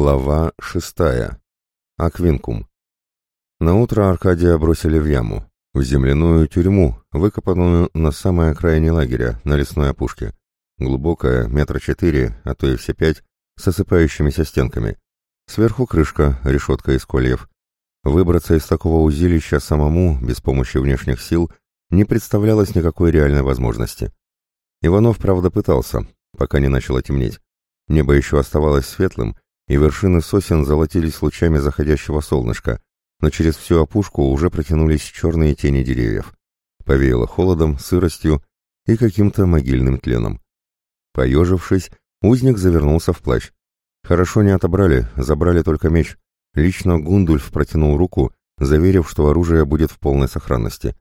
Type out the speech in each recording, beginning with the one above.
Глава шестая. Аквинкум. Наутро Аркадия бросили в яму, в земляную тюрьму, выкопанную на самой окраине лагеря, на лесной опушке. Глубокая, метра четыре, а то и все пять, с осыпающимися стенками. Сверху крышка, решетка из кольев. Выбраться из такого узилища самому, без помощи внешних сил, не представлялось никакой реальной возможности. Иванов, правда, пытался, пока не начало темнеть. Небо еще оставалось светлым, и вершины сосен золотились лучами заходящего солнышка, но через всю опушку уже протянулись черные тени деревьев. Повеяло холодом, сыростью и каким-то могильным тленом. Поежившись, узник завернулся в плащ. Хорошо не отобрали, забрали только меч. Лично Гундульф протянул руку, заверив, что оружие будет в полной сохранности.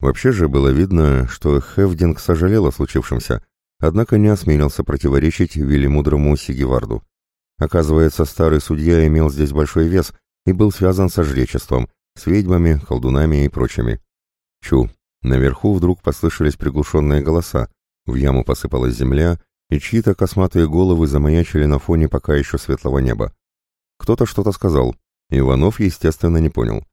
Вообще же было видно, что Хевдинг сожалел о случившемся, однако не осмелился противоречить велимудрому Сигеварду. Оказывается, старый судья имел здесь большой вес и был связан со жречеством, с ведьмами, колдунами и прочими. Чу, наверху вдруг послышались приглушенные голоса, в яму посыпалась земля, и чьи-то косматые головы замаячили на фоне пока еще светлого неба. Кто-то что-то сказал, Иванов, естественно, не понял.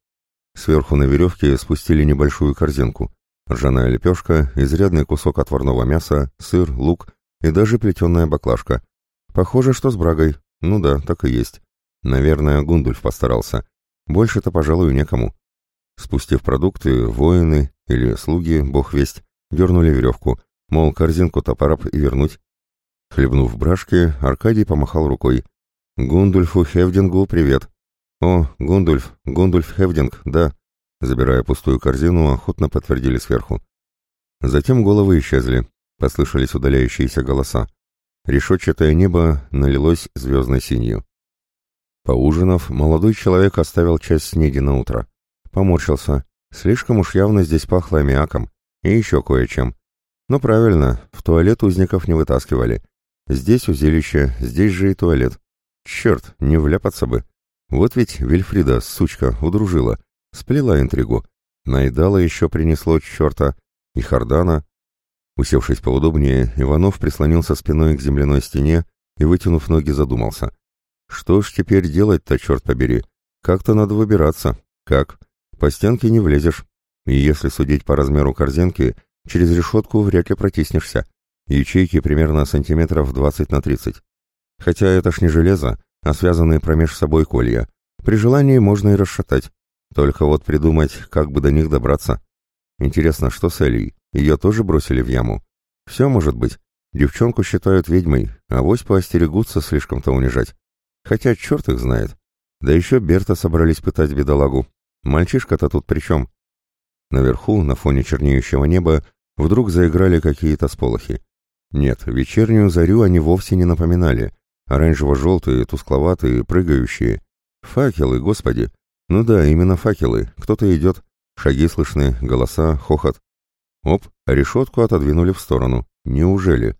Сверху на веревке спустили небольшую корзинку. Ржаная лепешка, изрядный кусок отварного мяса, сыр, лук и даже плетеная баклажка. Похоже, что с брагой, ну да, так и есть. Наверное, Гундульф постарался. Больше-то, пожалуй, некому. Спустив продукты, воины или слуги, бог весть, дернули веревку, мол, корзинку-то пора и вернуть. Хлебнув брашки, Аркадий помахал рукой. «Гундульфу Хевдингу привет!» «О, Гундульф, Гундульф Хевдинг, да!» Забирая пустую корзину, охотно подтвердили сверху. Затем головы исчезли, послышались удаляющиеся голоса. Решетчатое небо налилось звездной синью. Поужинав, молодой человек оставил часть снеди на утро. Поморщился. Слишком уж явно здесь пахло аммиаком. И еще кое-чем. Но правильно, в туалет узников не вытаскивали. Здесь узилище, здесь же и туалет. Черт, не вляпаться бы. Вот ведь Вильфрида, сучка, удружила. Сплела интригу. Найдала еще принесло черта. И Хардана. Усевшись поудобнее, Иванов прислонился спиной к земляной стене и, вытянув ноги, задумался. Что ж теперь делать-то, черт побери? Как-то надо выбираться. Как? По стенке не влезешь. И если судить по размеру корзинки, через решетку вряд ли протиснешься. Ячейки примерно сантиметров 20 на 30. Хотя это ж не железо, а связанные промеж собой колья. При желании можно и расшатать. Только вот придумать, как бы до них добраться. Интересно, что с Элей? Ее тоже бросили в яму? Все может быть. Девчонку считают ведьмой, а вось поостерегутся слишком-то унижать. Хотя черт их знает. Да еще Берта собрались пытать бедолагу. Мальчишка-то тут при чем? Наверху, на фоне чернеющего неба, вдруг заиграли какие-то сполохи. Нет, вечернюю зарю они вовсе не напоминали. Оранжево-желтые, тускловатые, прыгающие. Факелы, господи. Ну да, именно факелы. Кто-то идет, Шаги слышны, голоса, хохот. Оп, решетку отодвинули в сторону. Неужели?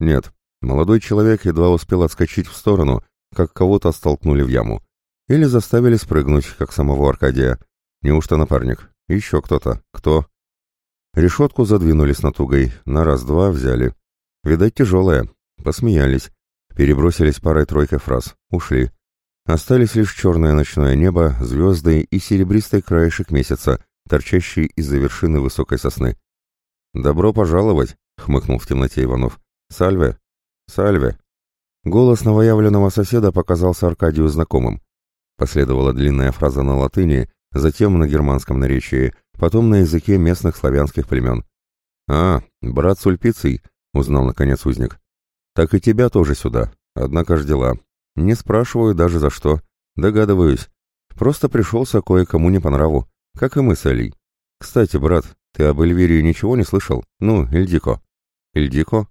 Нет, молодой человек едва успел отскочить в сторону, как кого-то столкнули в яму. Или заставили спрыгнуть, как самого Аркадия. Неужто напарник? Еще кто-то. Кто? Решетку задвинули с натугой, на раз-два взяли. Видать, тяжелая. Посмеялись. Перебросились парой-тройкой фраз. Ушли. Остались лишь черное ночное небо, звезды и серебристый краешек месяца, торчащий из-за вершины высокой сосны. «Добро пожаловать!» — хмыкнул в темноте Иванов. «Сальве! Сальве!» Голос новоявленного соседа показался Аркадию знакомым. Последовала длинная фраза на латыни, затем на германском наречии, потом на языке местных славянских племен. «А, брат Сульпиций!» — узнал наконец узник. «Так и тебя тоже сюда. Однако ж дела. Не спрашиваю даже за что. Догадываюсь. Просто пришелся кое-кому не по нраву. Как и мы с Элей. Кстати, брат, ты об Эльвирии ничего не слышал? Ну, Эльдико. Эльдико?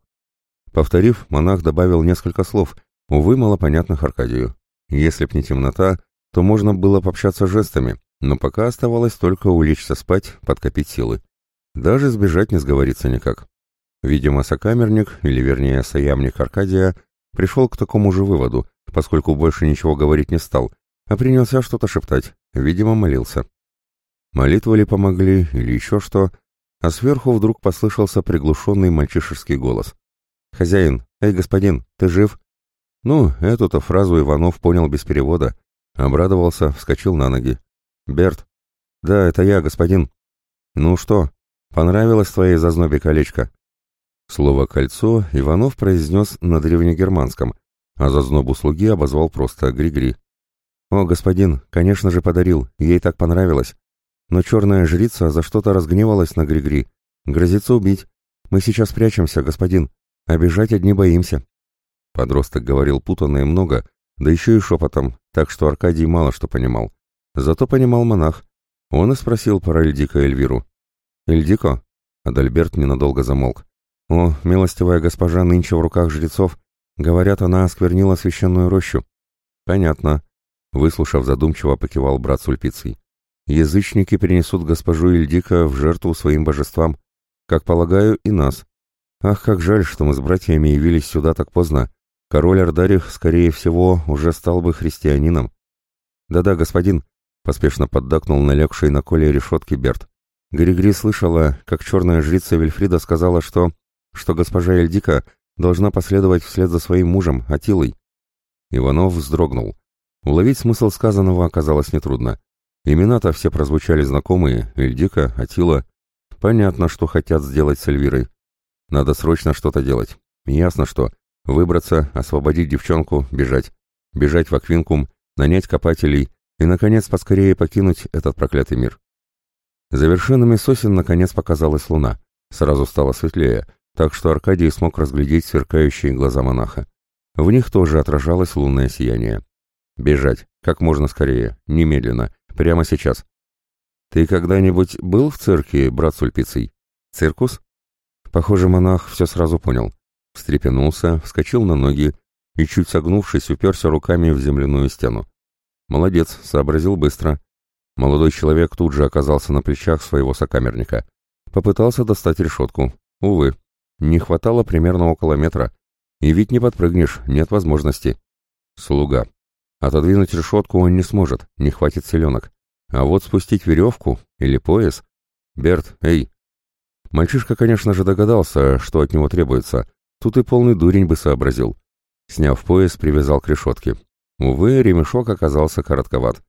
Повторив, монах добавил несколько слов, увы, малопонятных Аркадию. Если б не темнота, то можно было пообщаться жестами, но пока оставалось только улечься спать, подкопить силы. Даже сбежать не сговориться никак. Видимо, сокамерник, или вернее соямник Аркадия, пришел к такому же выводу, поскольку больше ничего говорить не стал, а принялся что-то шептать, видимо, молился. Молитвы ли помогли, или еще что, а сверху вдруг послышался приглушенный мальчишеский голос. «Хозяин! Эй, господин, ты жив?» Ну, эту-то фразу Иванов понял без перевода. Обрадовался, вскочил на ноги. «Берт». «Да, это я, господин». «Ну что, понравилось твоей зазнобе колечко?» Слово «кольцо» Иванов произнес на древнегерманском, а зазнобу слуги обозвал просто «гри-гри». «О, господин, конечно же подарил, ей так понравилось. Но черная жрица за что-то разгневалась на Григри. Грозится убить. Мы сейчас прячемся, господин. Обижать одни боимся». Подросток говорил путанно и много, да еще и шепотом, так что Аркадий мало что понимал. Зато понимал монах. Он и спросил про Эльдика Эльвиру. «Эльдико?» Адальберт ненадолго замолк. «О, милостивая госпожа нынче в руках жрецов. Говорят, она осквернила священную рощу». «Понятно», — выслушав задумчиво, покивал брат Сульпиций. Язычники принесут госпожу Ильдика в жертву своим божествам, как полагаю, и нас. Ах, как жаль, что мы с братьями явились сюда так поздно. Король Ардарих, скорее всего, уже стал бы христианином. Да-да, господин, поспешно поддакнул налегший на коле решетки Берт. Григри слышала, как черная жрица Вильфрида сказала, что... что госпожа Эльдика должна последовать вслед за своим мужем, Атилой. Иванов вздрогнул. Уловить смысл сказанного оказалось нетрудно. Имена-то все прозвучали знакомые, Эльдика, Атила. Понятно, что хотят сделать с Эльвирой. Надо срочно что-то делать. Ясно что. Выбраться, освободить девчонку, бежать. Бежать в Аквинкум, нанять копателей и, наконец, поскорее покинуть этот проклятый мир. За вершинами сосен, наконец, показалась луна. Сразу стало светлее, так что Аркадий смог разглядеть сверкающие глаза монаха. В них тоже отражалось лунное сияние. Бежать, как можно скорее, немедленно, Прямо сейчас. Ты когда-нибудь был в цирке, брат Сульпиций? Circus? Похоже, монах все сразу понял. Встрепенулся, вскочил на ноги и, чуть согнувшись, уперся руками в земляную стену. Молодец, сообразил быстро. Молодой человек тут же оказался на плечах своего сокамерника. Попытался достать решетку. Увы, не хватало примерно около метра. И ведь не подпрыгнешь, нет возможности. Слуга. Отодвинуть решетку он не сможет, не хватит селенок. А вот спустить веревку или пояс... Берт, эй! Мальчишка, конечно же, догадался, что от него требуется. Тут и полный дурень бы сообразил. Сняв пояс, привязал к решетке. Увы, ремешок оказался коротковат.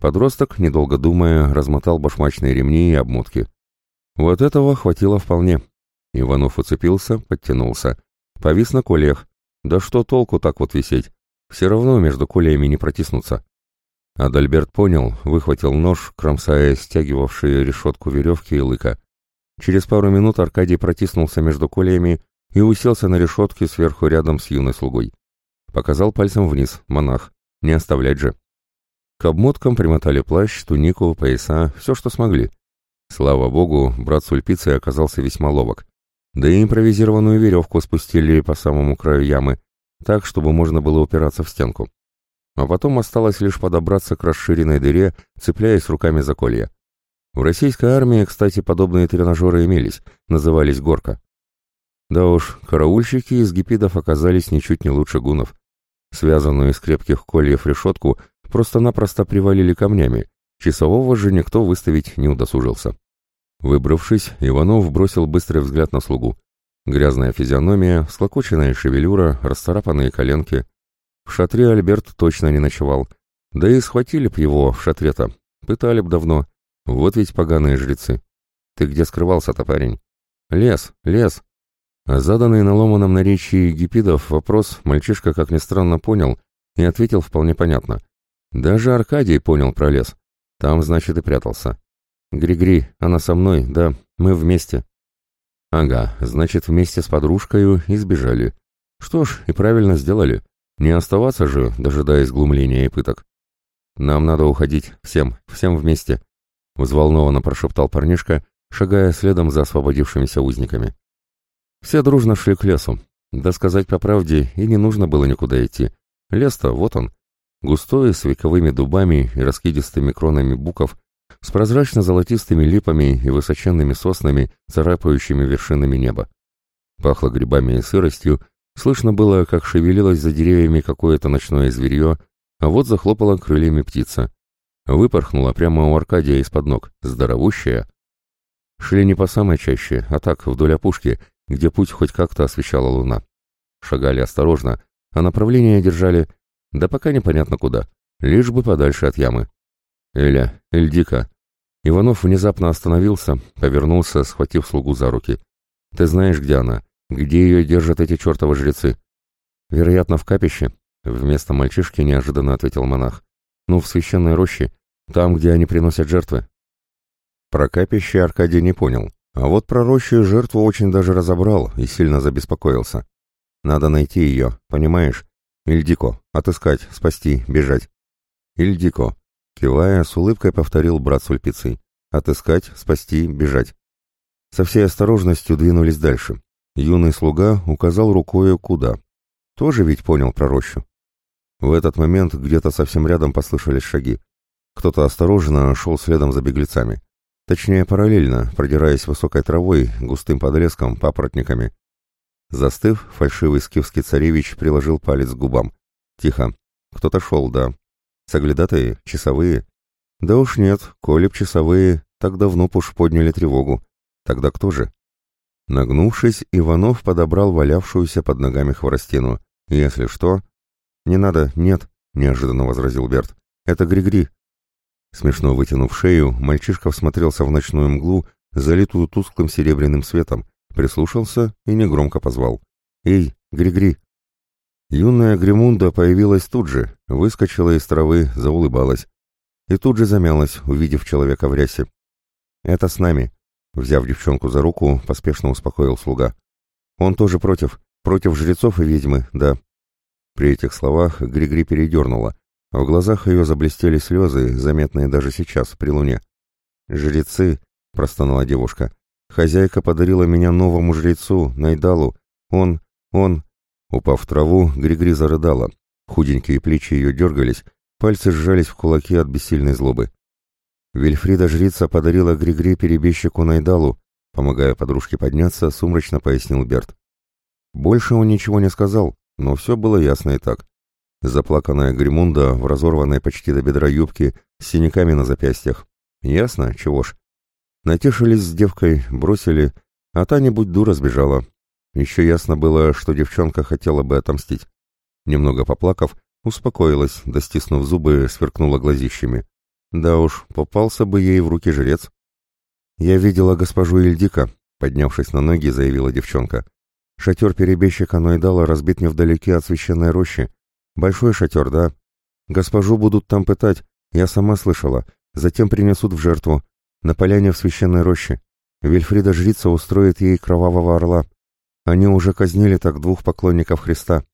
Подросток, недолго думая, размотал башмачные ремни и обмотки. Вот этого хватило вполне. Иванов уцепился, подтянулся. Повис на колях. Да что толку так вот висеть? Все равно между колеями не протиснуться. Адальберт понял, выхватил нож, кромсая стягивавшие решетку веревки и лыка. Через пару минут Аркадий протиснулся между колеями и уселся на решетке сверху рядом с юной слугой. Показал пальцем вниз, монах, не оставлять же. К обмоткам примотали плащ, тунику, пояса, все, что смогли. Слава богу, брат Сульпицы оказался весьма ловок. Да и импровизированную веревку спустили по самому краю ямы, так, чтобы можно было упираться в стенку. А потом осталось лишь подобраться к расширенной дыре, цепляясь руками за колья. В российской армии, кстати, подобные тренажеры имелись, назывались «горка». Да уж, караульщики из гипидов оказались ничуть не лучше гунов. Связанную из крепких кольев решетку просто-напросто привалили камнями, часового же никто выставить не удосужился. Выбравшись, Иванов бросил быстрый взгляд на слугу. Грязная физиономия, склокоченная шевелюра, расцарапанные коленки. В шатре Альберт точно не ночевал. Да и схватили б его в шатре-то. Пытали б давно. Вот ведь поганые жрецы. Ты где скрывался-то, парень? Лес, лес. А заданный на ломаном наречии гипидов вопрос мальчишка, как ни странно, понял и ответил вполне понятно. Даже Аркадий понял про лес. Там, значит, и прятался. Григри, она со мной, да, мы вместе. Ага, значит, вместе с подружкой и сбежали. Что ж, и правильно сделали. Не оставаться же, дожидаясь глумления и пыток. Нам надо уходить, всем, всем вместе, взволнованно прошептал парнишка, шагая следом за освободившимися узниками. Все дружно шли к лесу. Да сказать по правде, и не нужно было никуда идти. Лес-то, вот он. Густой, с вековыми дубами и раскидистыми кронами буков, с прозрачно-золотистыми липами и высоченными соснами, царапающими вершинами неба. Пахло грибами и сыростью, слышно было, как шевелилось за деревьями какое-то ночное зверье, а вот захлопала крыльями птица. Выпорхнула прямо у Аркадия из-под ног, здоровущая. Шли не по самой чаще, а так, вдоль опушки, где путь хоть как-то освещала луна. Шагали осторожно, а направление держали, да пока непонятно куда, лишь бы подальше от ямы. Эля, Эльдика. Иванов внезапно остановился, повернулся, схватив слугу за руки. Ты знаешь, где она? Где ее держат эти чертовы жрецы? Вероятно, в капище, вместо мальчишки неожиданно ответил монах. Ну, в священной роще, там, где они приносят жертвы. Про капище Аркадий не понял, а вот про рощу жертву очень даже разобрал и сильно забеспокоился. Надо найти ее, понимаешь? Ильдико, отыскать, спасти, бежать. Ильдико, кивая, с улыбкой повторил брат Сульпицей. Отыскать, спасти, бежать. Со всей осторожностью двинулись дальше. Юный слуга указал рукою куда. Тоже ведь понял про рощу. В этот момент где-то совсем рядом послышались шаги. Кто-то осторожно шел следом за беглецами. Точнее, параллельно, продираясь высокой травой, густым подлеском, папоротниками. Застыв, фальшивый скифский царевич приложил палец к губам. Тихо. Кто-то шел, да. Соглядатые? Часовые? Да уж нет, коли б часовые, так давно б уж подняли тревогу. Тогда кто же? Нагнувшись, Иванов подобрал валявшуюся под ногами хворостину. Если что... «Не надо, нет», — неожиданно возразил Берт. «Это Григри». Смешно вытянув шею, мальчишка всмотрелся в ночную мглу, залитую тусклым серебряным светом, прислушался и негромко позвал. «Эй, Григри!» Юная Гремунда появилась тут же, выскочила из травы, заулыбалась. И тут же замялась, увидев человека в рясе. «Это с нами», Взяв девчонку за руку, поспешно успокоил слуга. «Он тоже против. Против жрецов и ведьмы, да». При этих словах Григри передернула. В глазах ее заблестели слезы, заметные даже сейчас, при луне. «Жрецы», — простонала девушка, — «хозяйка подарила меня новому жрецу, Найдалу. Он, он...» Упав в траву, Григри зарыдала. Худенькие плечи ее дергались, пальцы сжались в кулаки от бессильной злобы. Вильфрида-жрица подарила Григри перебежчику Найдалу, помогая подружке подняться, сумрачно пояснил Берт. Больше он ничего не сказал, но все было ясно и так. Заплаканная Гримунда в разорванной почти до бедра юбке с синяками на запястьях. Ясно, чего ж. Натешились с девкой, бросили, а та, нибудь дура, сбежала. Еще ясно было, что девчонка хотела бы отомстить. Немного поплакав, успокоилась, достиснув зубы, сверкнула глазищами. Да уж, попался бы ей в руки жрец. Я видела госпожу Ильдика, поднявшись на ноги, заявила девчонка. Шатер перебежчика Нойдала разбит невдалеке от священной рощи. Большой шатер, да. Госпожу будут там пытать, я сама слышала. Затем принесут в жертву. На поляне в священной роще. Вильфрида жрица устроит ей кровавого орла. Они уже казнили так двух поклонников Христа.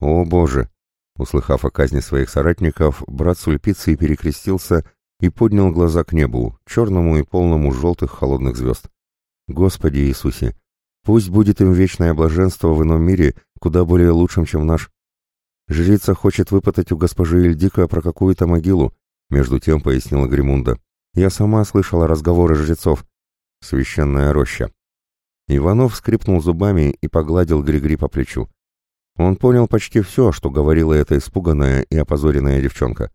О, Боже! Услыхав о казни своих соратников, брат Сульпиций перекрестился и поднял глаза к небу, черному и полному желтых холодных звезд. «Господи Иисусе! Пусть будет им вечное блаженство в ином мире, куда более лучшим, чем наш. Жрица хочет выпытать у госпожи Ильдика про какую-то могилу», между тем пояснила Гримунда. «Я сама слышала разговоры жрецов. Священная роща». Иванов скрипнул зубами и погладил Григри по плечу. Он понял почти все, что говорила эта испуганная и опозоренная девчонка.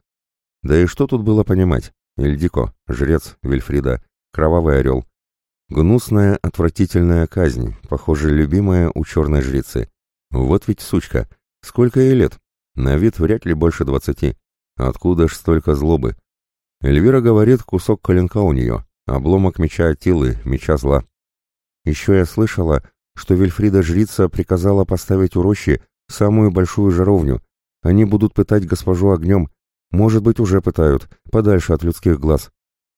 Да и что тут было понимать? Эльдико, жрец, Вильфрида, кровавый орел. Гнусная, отвратительная казнь, похоже, любимая у черной жрицы. Вот ведь сучка. Сколько ей лет? На вид вряд ли больше двадцати. Откуда ж столько злобы? Эльвира говорит, кусок коленка у нее, обломок меча Атилы, меча зла. Еще я слышала, что Вильфрида-жрица приказала поставить у рощи самую большую жаровню. Они будут пытать госпожу огнем, может быть, уже пытают, подальше от людских глаз.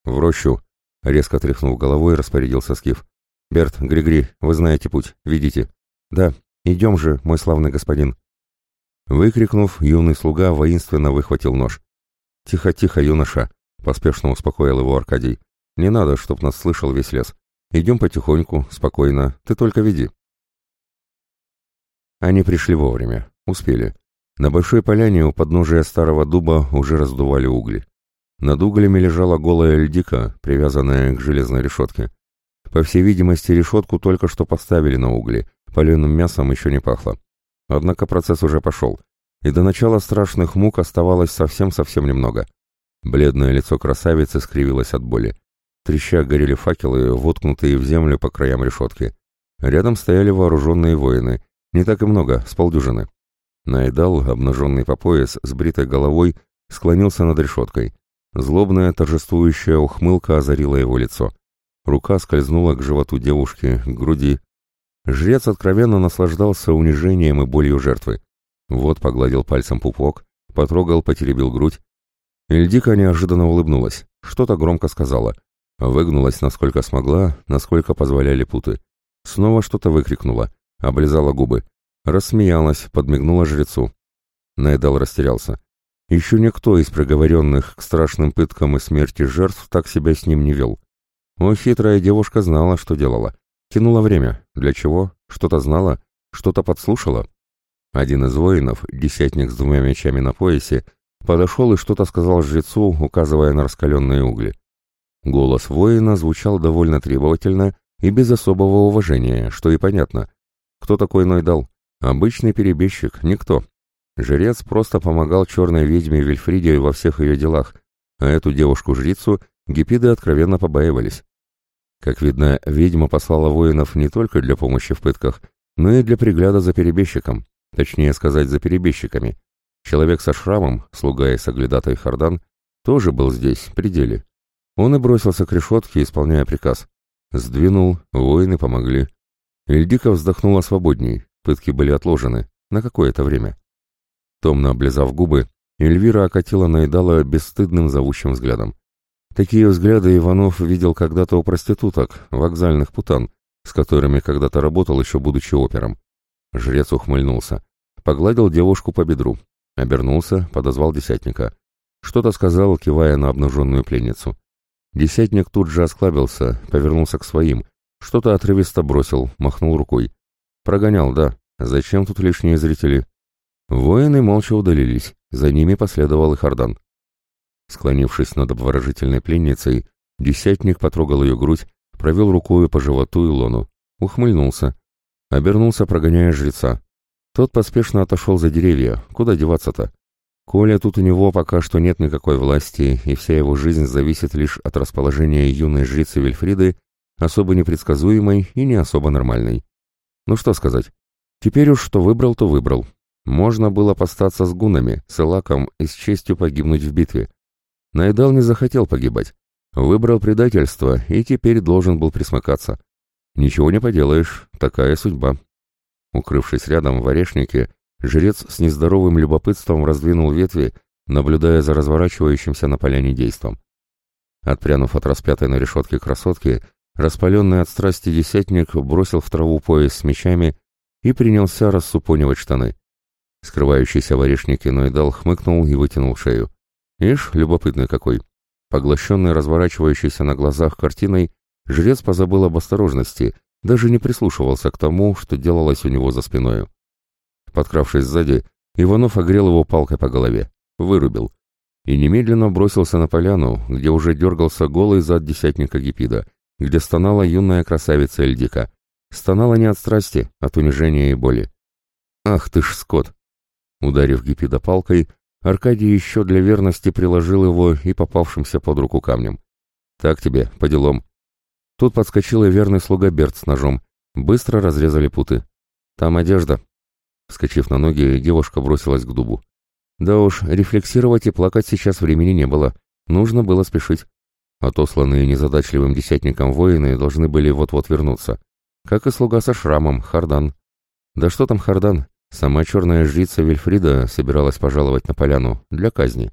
В рощу, резко тряхнув головой, распорядился Скиф. Берт, Григри, вы знаете путь, видите? Да, идем же, мой славный господин. Выкрикнув, юный слуга воинственно выхватил нож. «Тихо, тихо, юноша!» — поспешно успокоил его Аркадий. «Не надо, чтоб нас слышал весь лес. Идем потихоньку, спокойно, ты только веди». Они пришли вовремя, успели. На большой поляне у подножия старого дуба уже раздували угли. Над углями лежала голая льдика, привязанная к железной решетке. По всей видимости, решетку только что поставили на угли, паленым мясом еще не пахло. Однако процесс уже пошел, и до начала страшных мук оставалось совсем-совсем немного. Бледное лицо красавицы скривилось от боли. Треща горели факелы, воткнутые в землю по краям решетки. Рядом стояли вооруженные воины, не так и много, с полдюжины. Найдал, обнаженный по пояс, с бритой головой, склонился над решеткой. Злобная торжествующая ухмылка озарила его лицо. Рука скользнула к животу девушки, к груди. Жрец откровенно наслаждался унижением и болью жертвы. Вот погладил пальцем пупок, потрогал, потеребил грудь. Эльдика неожиданно улыбнулась, что-то громко сказала. Выгнулась, насколько смогла, насколько позволяли путы. Снова что-то выкрикнула, облизала губы. Рассмеялась, подмигнула жрецу. Найдал растерялся. Еще никто из приговоренных к страшным пыткам и смерти жертв так себя с ним не вел. О, хитрая девушка знала, что делала. Тянула время. Для чего? Что-то знала? Что-то подслушала? Один из воинов, десятник с двумя мечами на поясе, подошел и что-то сказал жрецу, указывая на раскаленные угли. Голос воина звучал довольно требовательно и без особого уважения, что и понятно. Кто такой Нойдал? Обычный перебежчик, никто. Жрец просто помогал черной ведьме Вильфриде во всех ее делах, а эту девушку-жрицу гипиды откровенно побаивались. Как видно, ведьма послала воинов не только для помощи в пытках, но и для пригляда за перебежчиком, точнее сказать, за перебежчиками. Человек со шрамом, слуга и соглядатай Хардан, тоже был здесь, в пределе. Он и бросился к решетке, исполняя приказ. Сдвинул, воины помогли. Ильдика вздохнула свободней, пытки были отложены, на какое-то время. Томно облизав губы, Эльвира окатила Найдала бесстыдным зовущим взглядом. Такие взгляды Иванов видел когда-то у проституток, вокзальных путан, с которыми когда-то работал еще будучи опером. Жрец ухмыльнулся, погладил девушку по бедру, обернулся, подозвал десятника. Что-то сказал, кивая на обнаженную пленницу. Десятник тут же осклабился, повернулся к своим, что-то отрывисто бросил, махнул рукой. Прогонял, да. Зачем тут лишние зрители? Воины молча удалились, за ними последовал и Хардан. Склонившись над обворожительной пленницей, десятник потрогал ее грудь, провел рукою по животу и лону, ухмыльнулся, обернулся, прогоняя жреца. Тот поспешно отошел за деревья, куда деваться-то? Коля тут у него пока что нет никакой власти, и вся его жизнь зависит лишь от расположения юной жрицы Вильфриды, особо непредсказуемой и не особо нормальной. Ну что сказать, теперь уж что выбрал, то выбрал, можно было постаться с гунами, с Элаком и с честью погибнуть в битве. Найдал не захотел погибать. Выбрал предательство и теперь должен был присмыкаться. Ничего не поделаешь, такая судьба. Укрывшись рядом в орешнике, жрец с нездоровым любопытством раздвинул ветви, наблюдая за разворачивающимся на поляне действом. Отпрянув от распятой на решетке красотки, распаленный от страсти десятник бросил в траву пояс с мечами и принялся рассупонивать штаны. Скрывающийся в орешнике Нойдал хмыкнул и вытянул шею. Ишь, любопытный какой. Поглощенный разворачивающейся на глазах картиной, жрец позабыл об осторожности, даже не прислушивался к тому, что делалось у него за спиною. Подкравшись сзади, Иванов огрел его палкой по голове, вырубил, и немедленно бросился на поляну, где уже дергался голый зад десятника Гипида, где стонала юная красавица Эльдика. Стонала не от страсти, от унижения и боли. «Ах ты ж, скот!» Ударив Гипида палкой, Аркадий еще для верности приложил его и попавшимся под руку камнем. «Так тебе, по делам». Тут подскочил и верный слуга Берт с ножом. Быстро разрезали путы. «Там одежда». Вскочив на ноги, девушка бросилась к дубу. Да уж, рефлексировать и плакать сейчас времени не было. Нужно было спешить. Отосланные незадачливым десятником воины должны были вот-вот вернуться. Как и слуга со шрамом, Хардан. Да что там Хардан? Сама черная жрица Вильфрида собиралась пожаловать на поляну для казни.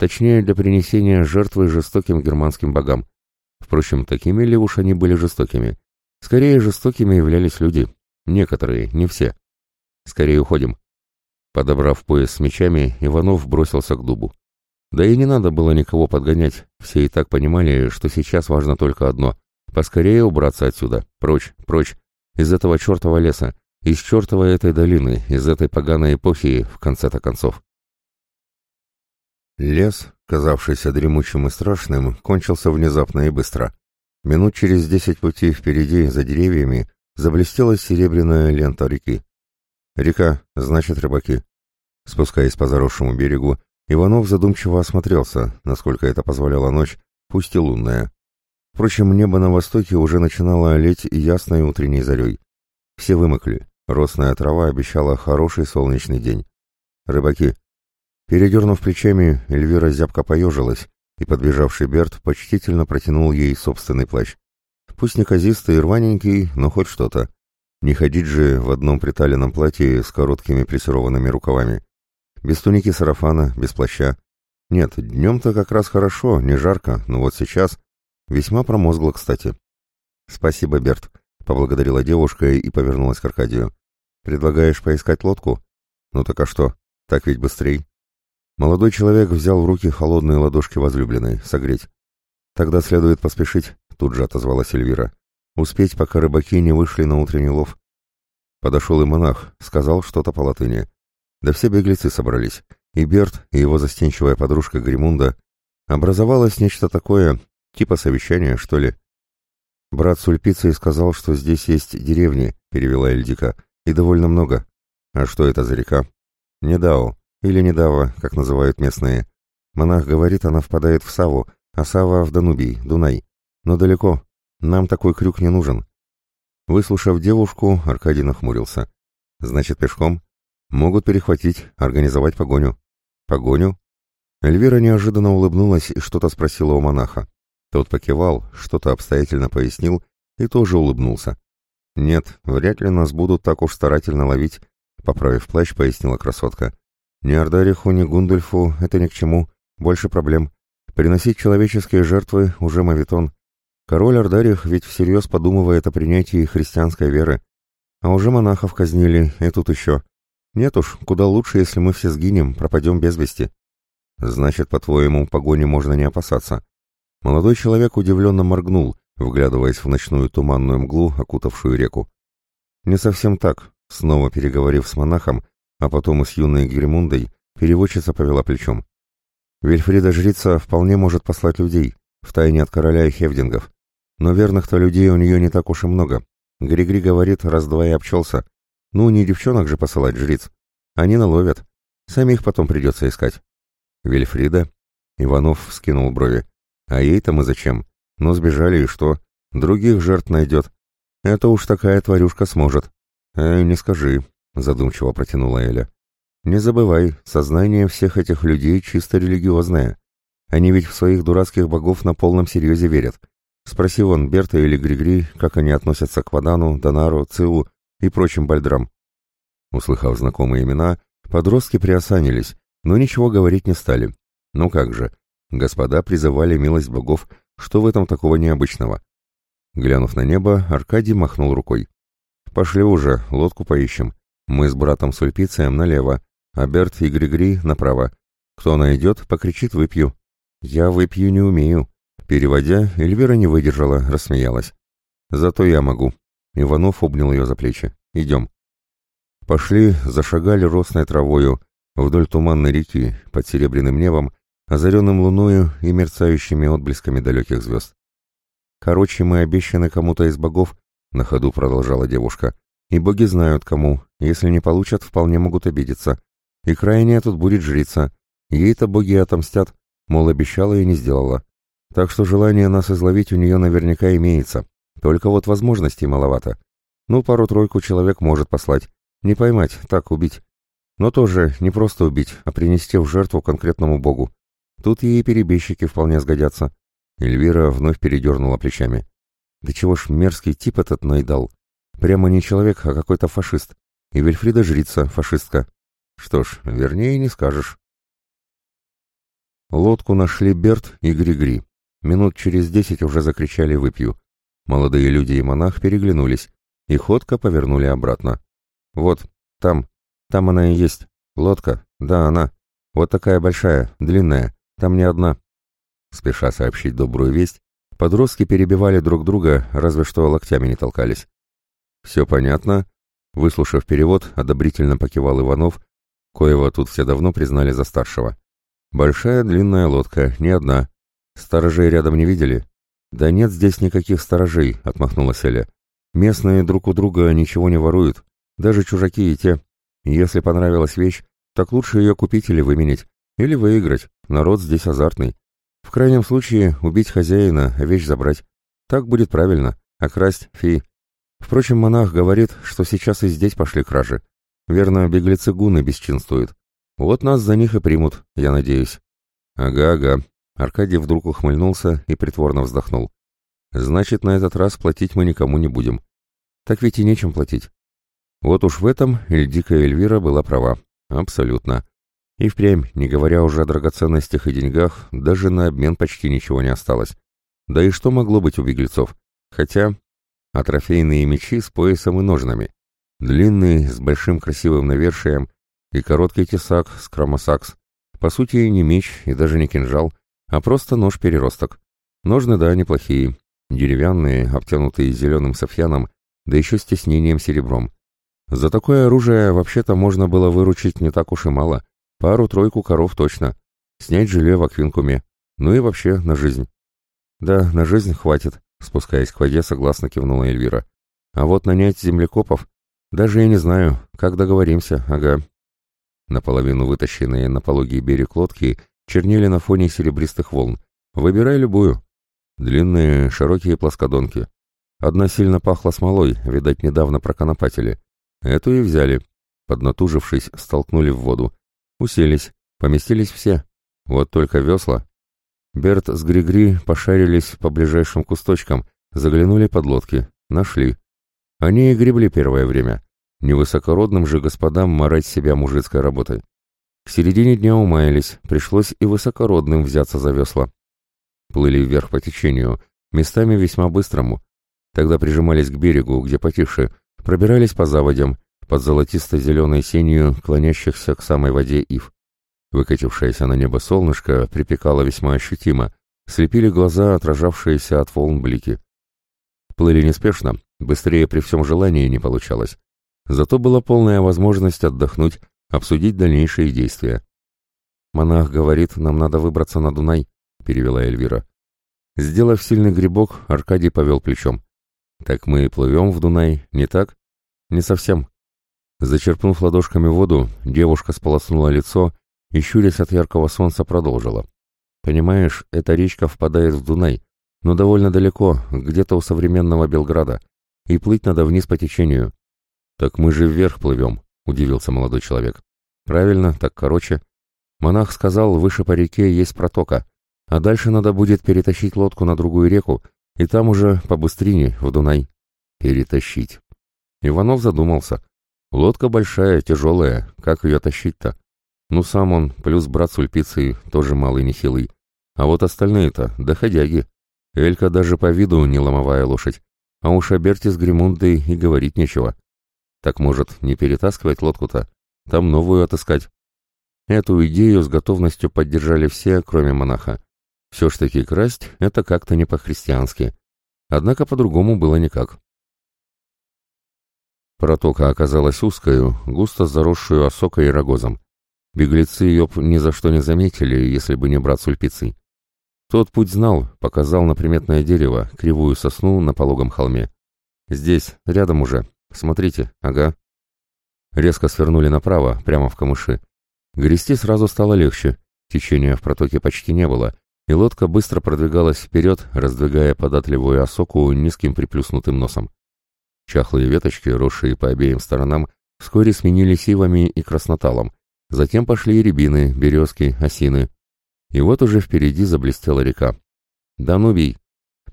Точнее, для принесения жертвы жестоким германским богам. Впрочем, такими ли уж они были жестокими? Скорее, жестокими являлись люди. Некоторые, не все. Скорее уходим. Подобрав пояс с мечами, Иванов бросился к дубу. Да и не надо было никого подгонять, все и так понимали, что сейчас важно только одно — поскорее убраться отсюда, прочь, прочь, из этого чертова леса, из чертовой этой долины, из этой поганой эпохи, в конце-то концов. Лес, казавшийся дремучим и страшным, кончился внезапно и быстро. Минут через десять пути впереди, за деревьями, заблестела серебряная лента реки. Река, значит, рыбаки. Спускаясь по заросшему берегу, Иванов задумчиво осмотрелся, насколько это позволяла ночь, пусть и лунная. Впрочем, небо на востоке уже начинало олеть ясной утренней зарей. Все вымокли, Росная трава обещала хороший солнечный день. Рыбаки. Передернув плечами, Эльвира зябко поежилась, и подбежавший Берт почтительно протянул ей собственный плащ. Пусть неказистый и рваненький, но хоть что-то. Не ходить же в одном приталенном платье с короткими плессированными рукавами. Без туники сарафана, без плаща. Нет, днем-то как раз хорошо, не жарко, но вот сейчас весьма промозгло, кстати. «Спасибо, Берт», — поблагодарила девушка и повернулась к Аркадию. «Предлагаешь поискать лодку?» «Ну так а что? Так ведь быстрей». Молодой человек взял в руки холодные ладошки возлюбленной, согреть. «Тогда следует поспешить», — тут же отозвалась Эльвира. «Успеть, пока рыбаки не вышли на утренний лов». Подошел и монах, сказал что-то по латыни. Да все беглецы собрались. И Берт, и его застенчивая подружка Гримунда. Образовалось нечто такое, типа совещания, что ли. «Брат Сульпицей сказал, что здесь есть деревни», — перевела Эльдика, — «и довольно много». «А что это за река?» «Недао, или Недава, как называют местные. Монах говорит, она впадает в Саву, а Сава в Данубий, Дунай. Но далеко. Нам такой крюк не нужен». Выслушав девушку, Аркадий нахмурился. «Значит, пешком?» «Могут перехватить, организовать погоню». «Погоню?» Эльвира неожиданно улыбнулась и что-то спросила у монаха. Тот покивал, что-то обстоятельно пояснил и тоже улыбнулся. «Нет, вряд ли нас будут так уж старательно ловить», — поправив плащ, пояснила красотка. «Ни Ардариху, ни Гундульфу это ни к чему, больше проблем. Приносить человеческие жертвы уже мавитон. Король Ардарих ведь всерьез подумывает о принятии христианской веры. А уже монахов казнили, и тут еще. Нет уж, куда лучше, если мы все сгинем, пропадем без вести». «Значит, по-твоему, погони можно не опасаться?» Молодой человек удивленно моргнул, вглядываясь в ночную туманную мглу, окутавшую реку. «Не совсем так», — снова переговорив с монахом, а потом и с юной Гермундой, переводчица повела плечом. «Вильфрида-жрица вполне может послать людей, втайне от короля и хевдингов. Но верных-то людей у нее не так уж и много. Григри говорит, раз-два и обчелся. Ну, не девчонок же посылать жриц. Они наловят. Сами их потом придется искать». «Вильфрида?» Иванов вскинул брови. А ей-то мы зачем? Ну, сбежали и что? Других жертв найдет. Это уж такая тварюшка сможет. Э, не скажи, задумчиво протянула Эля. Не забывай, сознание всех этих людей чисто религиозное. Они ведь в своих дурацких богов на полном серьезе верят. Спроси вон Берта или Григри, как они относятся к Вадану, Донару, Циу и прочим бальдрам. Услыхав знакомые имена, подростки приосанились, но ничего говорить не стали. Ну как же, Господа призывали милость богов, что в этом такого необычного? Глянув на небо, Аркадий махнул рукой. «Пошли уже, лодку поищем. Мы с братом Сульпицием налево, а Берт и Григри направо. Кто найдет, покричит «выпью». «Я выпью не умею». Переводя, Эльвира не выдержала, рассмеялась. «Зато я могу». Иванов обнял ее за плечи. «Идем». Пошли, зашагали росной травою вдоль туманной реки под серебряным небом, озаренным луною и мерцающими отблесками далеких звезд. «Короче, мы обещаны кому-то из богов», — на ходу продолжала девушка. «И боги знают кому. Если не получат, вполне могут обидеться. И крайняя тут будет жрица. Ей-то боги отомстят, мол, обещала и не сделала. Так что желание нас изловить у нее наверняка имеется. Только вот возможностей маловато. Ну, пару-тройку человек может послать. Не поймать, так убить. Но тоже не просто убить, а принести в жертву конкретному богу. Тут ей перебежчики вполне сгодятся. Эльвира вновь передернула плечами. Да чего ж мерзкий тип этот найдал. Прямо не человек, а какой-то фашист. И Вильфрида жрица, фашистка. Что ж, вернее не скажешь. Лодку нашли Берт и Григри. Минут через десять уже закричали «выпью». Молодые люди и монах переглянулись, и ходко повернули обратно. «Вот, там, там она и есть. Лодка, да, она. Вот такая большая, длинная. Там не одна. Спеша сообщить добрую весть, подростки перебивали друг друга, разве что локтями не толкались. «Все понятно», — выслушав перевод, одобрительно покивал Иванов, коего тут все давно признали за старшего. «Большая длинная лодка, не одна. Сторожей рядом не видели?» «Да нет здесь никаких сторожей», — отмахнулась Эля. «Местные друг у друга ничего не воруют, даже чужаки и те. Если понравилась вещь, так лучше ее купить или выменить. Или выиграть. Народ здесь азартный. В крайнем случае, убить хозяина, вещь забрать. Так будет правильно. А красть — фи. Впрочем, монах говорит, что сейчас и здесь пошли кражи. Верно, беглецы гуны бесчинствуют. Вот нас за них и примут, я надеюсь. Ага, ага. Аркадий вдруг ухмыльнулся и притворно вздохнул. Значит, на этот раз платить мы никому не будем. Так ведь и нечем платить. Вот уж в этом Эльдика Эльвира была права. Абсолютно. И впрямь, не говоря уже о драгоценностях и деньгах, даже на обмен почти ничего не осталось. Да и что могло быть у беглецов? Хотя, а трофейные мечи с поясом и ножнами. Длинный, с большим красивым навершием, и короткий тесак с кромосакс. По сути, не меч и даже не кинжал, а просто нож-переросток. Ножны, да, неплохие. Деревянные, обтянутые зеленым софьяном, да еще с тиснением серебром. За такое оружие вообще-то можно было выручить не так уж и мало. Пару-тройку коров точно. Снять жилье в Аквинкуме. Ну и вообще на жизнь. Да, на жизнь хватит, спускаясь к воде, согласно кивнула Эльвира. А вот нанять землекопов? Даже я не знаю, как договоримся, ага. Наполовину вытащенные на пологий берег лодки чернели на фоне серебристых волн. Выбирай любую. Длинные, широкие плоскодонки. Одна сильно пахла смолой, видать, недавно проконопатили. Эту и взяли. Поднатужившись, столкнули в воду. Уселись, поместились все. Вот только весла. Берт с Григри пошарились по ближайшим кусточкам, заглянули под лодки, нашли. Они и гребли первое время. Невысокородным же господам морать себя мужицкой работой. К середине дня умаялись, пришлось и высокородным взяться за весла. Плыли вверх по течению, местами весьма быстрому. Тогда прижимались к берегу, где потише, пробирались по заводям, под золотисто-зеленой сенью клонящихся к самой воде ив. Выкатившееся на небо солнышко припекало весьма ощутимо, слепили глаза, отражавшиеся от волн блики. Плыли неспешно, быстрее при всем желании не получалось. Зато была полная возможность отдохнуть, обсудить дальнейшие действия. «Монах говорит, нам надо выбраться на Дунай», — перевела Эльвира. Сделав сильный грибок, Аркадий повел плечом. «Так мы и плывем в Дунай, не так?» «Не совсем». Зачерпнув ладошками воду, девушка сполоснула лицо и, щурясь от яркого солнца, продолжила. «Понимаешь, эта речка впадает в Дунай, но довольно далеко, где-то у современного Белграда, и плыть надо вниз по течению. «Так мы же вверх плывем», — удивился молодой человек. «Правильно, так короче. Монах сказал, выше по реке есть протока, а дальше надо будет перетащить лодку на другую реку, и там уже по быстрине, в Дунай». «Перетащить». Иванов задумался. «Лодка большая, тяжелая, как ее тащить-то? Ну, сам он, плюс брат с Ульпицей, тоже малый нехилый. А вот остальные-то, доходяги. Элька даже по виду не ломовая лошадь. А уж о Берте с Гремундой и говорить нечего. Так может, не перетаскивать лодку-то? Там новую отыскать. Эту идею с готовностью поддержали все, кроме монаха. Все ж таки красть — это как-то не по-христиански. Однако по-другому было никак. Протока оказалась узкою, густо заросшую осокой и рогозом. Беглецы ее ни за что не заметили, если бы не брат Сульпицей. Тот путь знал, показал на приметное дерево, кривую сосну на пологом холме. Здесь, рядом уже, Смотрите, ага. Резко свернули направо, прямо в камыши. Грести сразу стало легче, течения в протоке почти не было, и лодка быстро продвигалась вперед, раздвигая податливую осоку низким приплюснутым носом. Чахлые веточки, росшие по обеим сторонам, вскоре сменились ивами и красноталом. Затем пошли рябины, березки, осины. И вот уже впереди заблестела река. «Данубий!»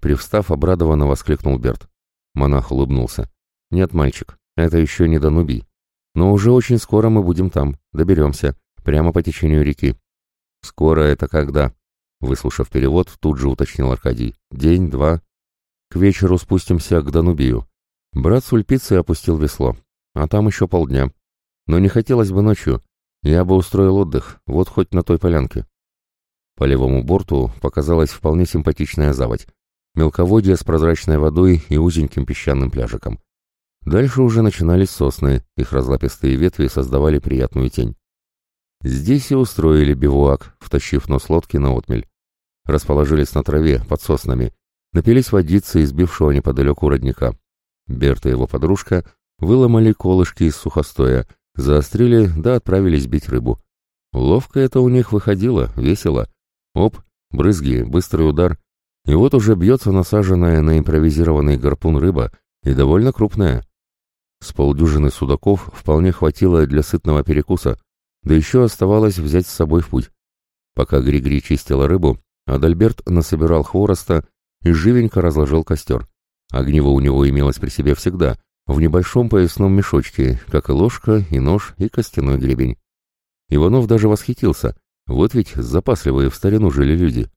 Привстав, обрадованно воскликнул Берт. Монах улыбнулся. «Нет, мальчик, это еще не Данубий. Но уже очень скоро мы будем там, доберемся, прямо по течению реки». «Скоро это когда?» Выслушав перевод, тут же уточнил Аркадий. «День, два. К вечеру спустимся к Данубию». Брат с Ульпицы опустил весло. «А там еще полдня. Но не хотелось бы ночью. Я бы устроил отдых, вот хоть на той полянке». По левому борту показалась вполне симпатичная заводь. Мелководье с прозрачной водой и узеньким песчаным пляжиком. Дальше уже начинались сосны, их разлапистые ветви создавали приятную тень. Здесь и устроили бивуак, втащив нос лодки на отмель. Расположились на траве, под соснами, напились водицы из бившего неподалеку родника. Берт и его подружка выломали колышки из сухостоя, заострили, да отправились бить рыбу. Ловко это у них выходило, весело. Оп, брызги, быстрый удар. И вот уже бьется насаженная на импровизированный гарпун рыба, и довольно крупная. С полдюжины судаков вполне хватило для сытного перекуса, да еще оставалось взять с собой в путь. Пока Григри чистила рыбу, Адальберт насобирал хвороста и живенько разложил костер. Огниво у него имелось при себе всегда, в небольшом поясном мешочке, как и ложка, и нож, и костяной гребень. Иванов даже восхитился, вот ведь запасливые в старину жили люди.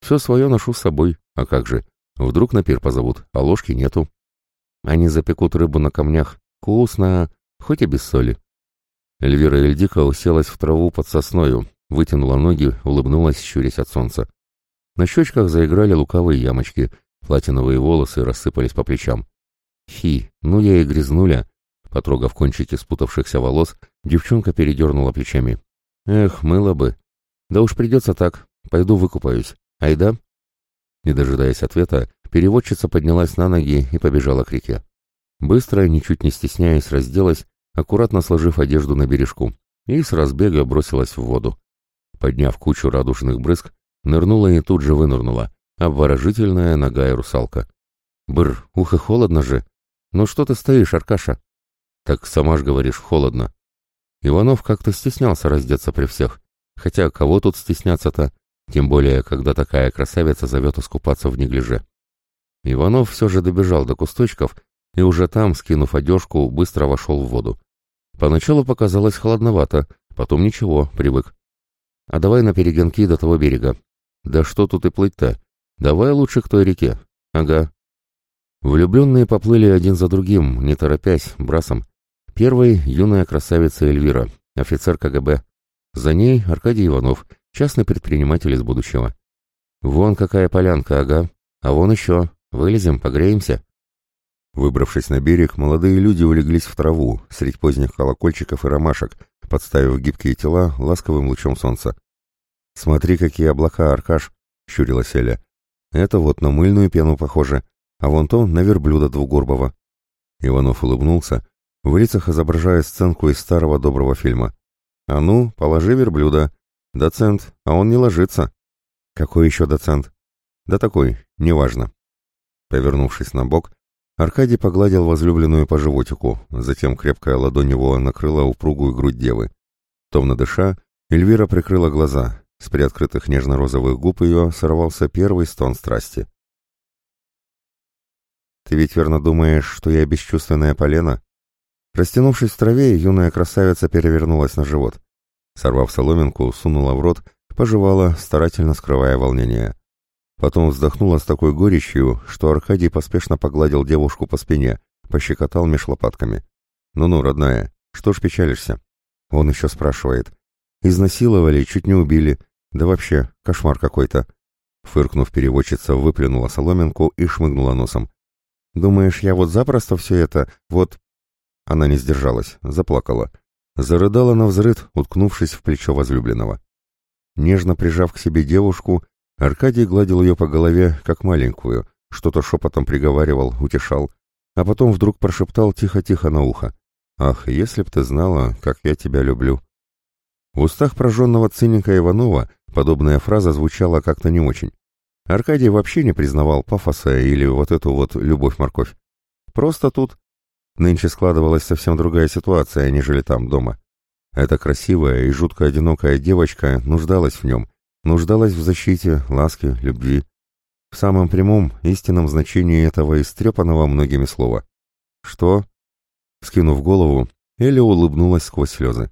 Все свое ношу с собой, а как же, вдруг на пир позовут, а ложки нету. Они запекут рыбу на камнях, вкусно, хоть и без соли. Эльвира Эльдика уселась в траву под сосною, вытянула ноги, улыбнулась, щурясь от солнца. На щечках заиграли луковые ямочки, платиновые волосы рассыпались по плечам. Фи, ну я и грязнуля. Потрогав кончики спутавшихся волос, девчонка передернула плечами. Эх, мыло бы. Да уж придется так, пойду выкупаюсь. Айда? Не дожидаясь ответа, переводчица поднялась на ноги и побежала к реке. Быстро, ничуть не стесняясь, разделась, аккуратно сложив одежду на бережку, и с разбега бросилась в воду. Подняв кучу радужных брызг, нырнула и тут же вынырнула, обворожительная ногая русалка. Бр, ухо холодно же. Ну что ты стоишь, Аркаша? Так сама ж говоришь, холодно. Иванов как-то стеснялся раздеться при всех. Хотя кого тут стесняться-то? Тем более, когда такая красавица зовет искупаться в неглиже. Иванов все же добежал до кусточков и уже там, скинув одежку, быстро вошел в воду. Поначалу показалось холодновато, потом ничего, привык. А давай на перегонки до того берега. Да что тут и плыть-то? Давай лучше к той реке. Ага. Влюбленные поплыли один за другим, не торопясь, брасом. Первый — юная красавица Эльвира, офицер КГБ. За ней Аркадий Иванов, частный предприниматель из будущего. Вон какая полянка, ага. А вон еще. Вылезем, погреемся. Выбравшись на берег, молодые люди улеглись в траву, средь поздних колокольчиков и ромашек, подставив гибкие тела ласковым лучом солнца. «Смотри, какие облака, Аркаш!» — щурилась Эля. «Это вот на мыльную пену похоже, а вон то на верблюда двугорбого». Иванов улыбнулся, в лицах изображая сценку из старого доброго фильма. «А ну, положи верблюда. Доцент, а он не ложится». «Какой еще доцент?» «Да такой, неважно». Повернувшись на бок, Аркадий погладил возлюбленную по животику, затем крепкая ладонь его накрыла упругую грудь девы. Томно дыша, Эльвира прикрыла глаза. С приоткрытых нежно-розовых губ ее сорвался первый стон страсти. «Ты ведь верно думаешь, что я бесчувственная полена?» Растянувшись в траве, юная красавица перевернулась на живот. Сорвав соломинку, сунула в рот, пожевала, старательно скрывая волнение. Потом вздохнула с такой горечью, что Аркадий поспешно погладил девушку по спине, пощекотал меж лопатками. «Ну-ну, родная, что ж печалишься?» Он еще спрашивает. «Изнасиловали, чуть не убили. Да вообще, кошмар какой-то». Фыркнув, переводчица выплюнула соломинку и шмыгнула носом. «Думаешь, я вот запросто все это, вот...» Она не сдержалась, заплакала. Зарыдала на взрыд, уткнувшись в плечо возлюбленного. Нежно прижав к себе девушку, Аркадий гладил ее по голове, как маленькую, что-то шепотом приговаривал, утешал, а потом вдруг прошептал тихо-тихо на ухо. «Ах, если б ты знала, как я тебя люблю!» В устах прожженного циника Иванова подобная фраза звучала как-то не очень. Аркадий вообще не признавал пафоса или вот эту вот любовь-морковь. Просто тут нынче складывалась совсем другая ситуация, нежели там, дома. Эта красивая и жутко одинокая девочка нуждалась в нем, нуждалась в защите, ласке, любви. В самом прямом, истинном значении этого истрепанного многими слова. «Что?» Скинув голову, Эля улыбнулась сквозь слезы.